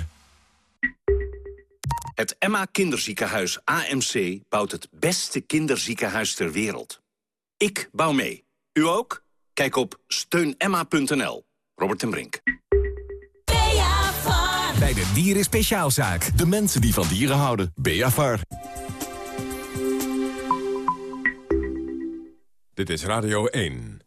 [SPEAKER 30] Het Emma Kinderziekenhuis AMC bouwt het beste kinderziekenhuis ter wereld. Ik bouw mee. U ook? Kijk op steunemma.nl. Robert en Brink.
[SPEAKER 28] Bij de Dieren Speciaalzaak.
[SPEAKER 29] De mensen die van dieren houden. Beavar.
[SPEAKER 1] Dit is Radio 1.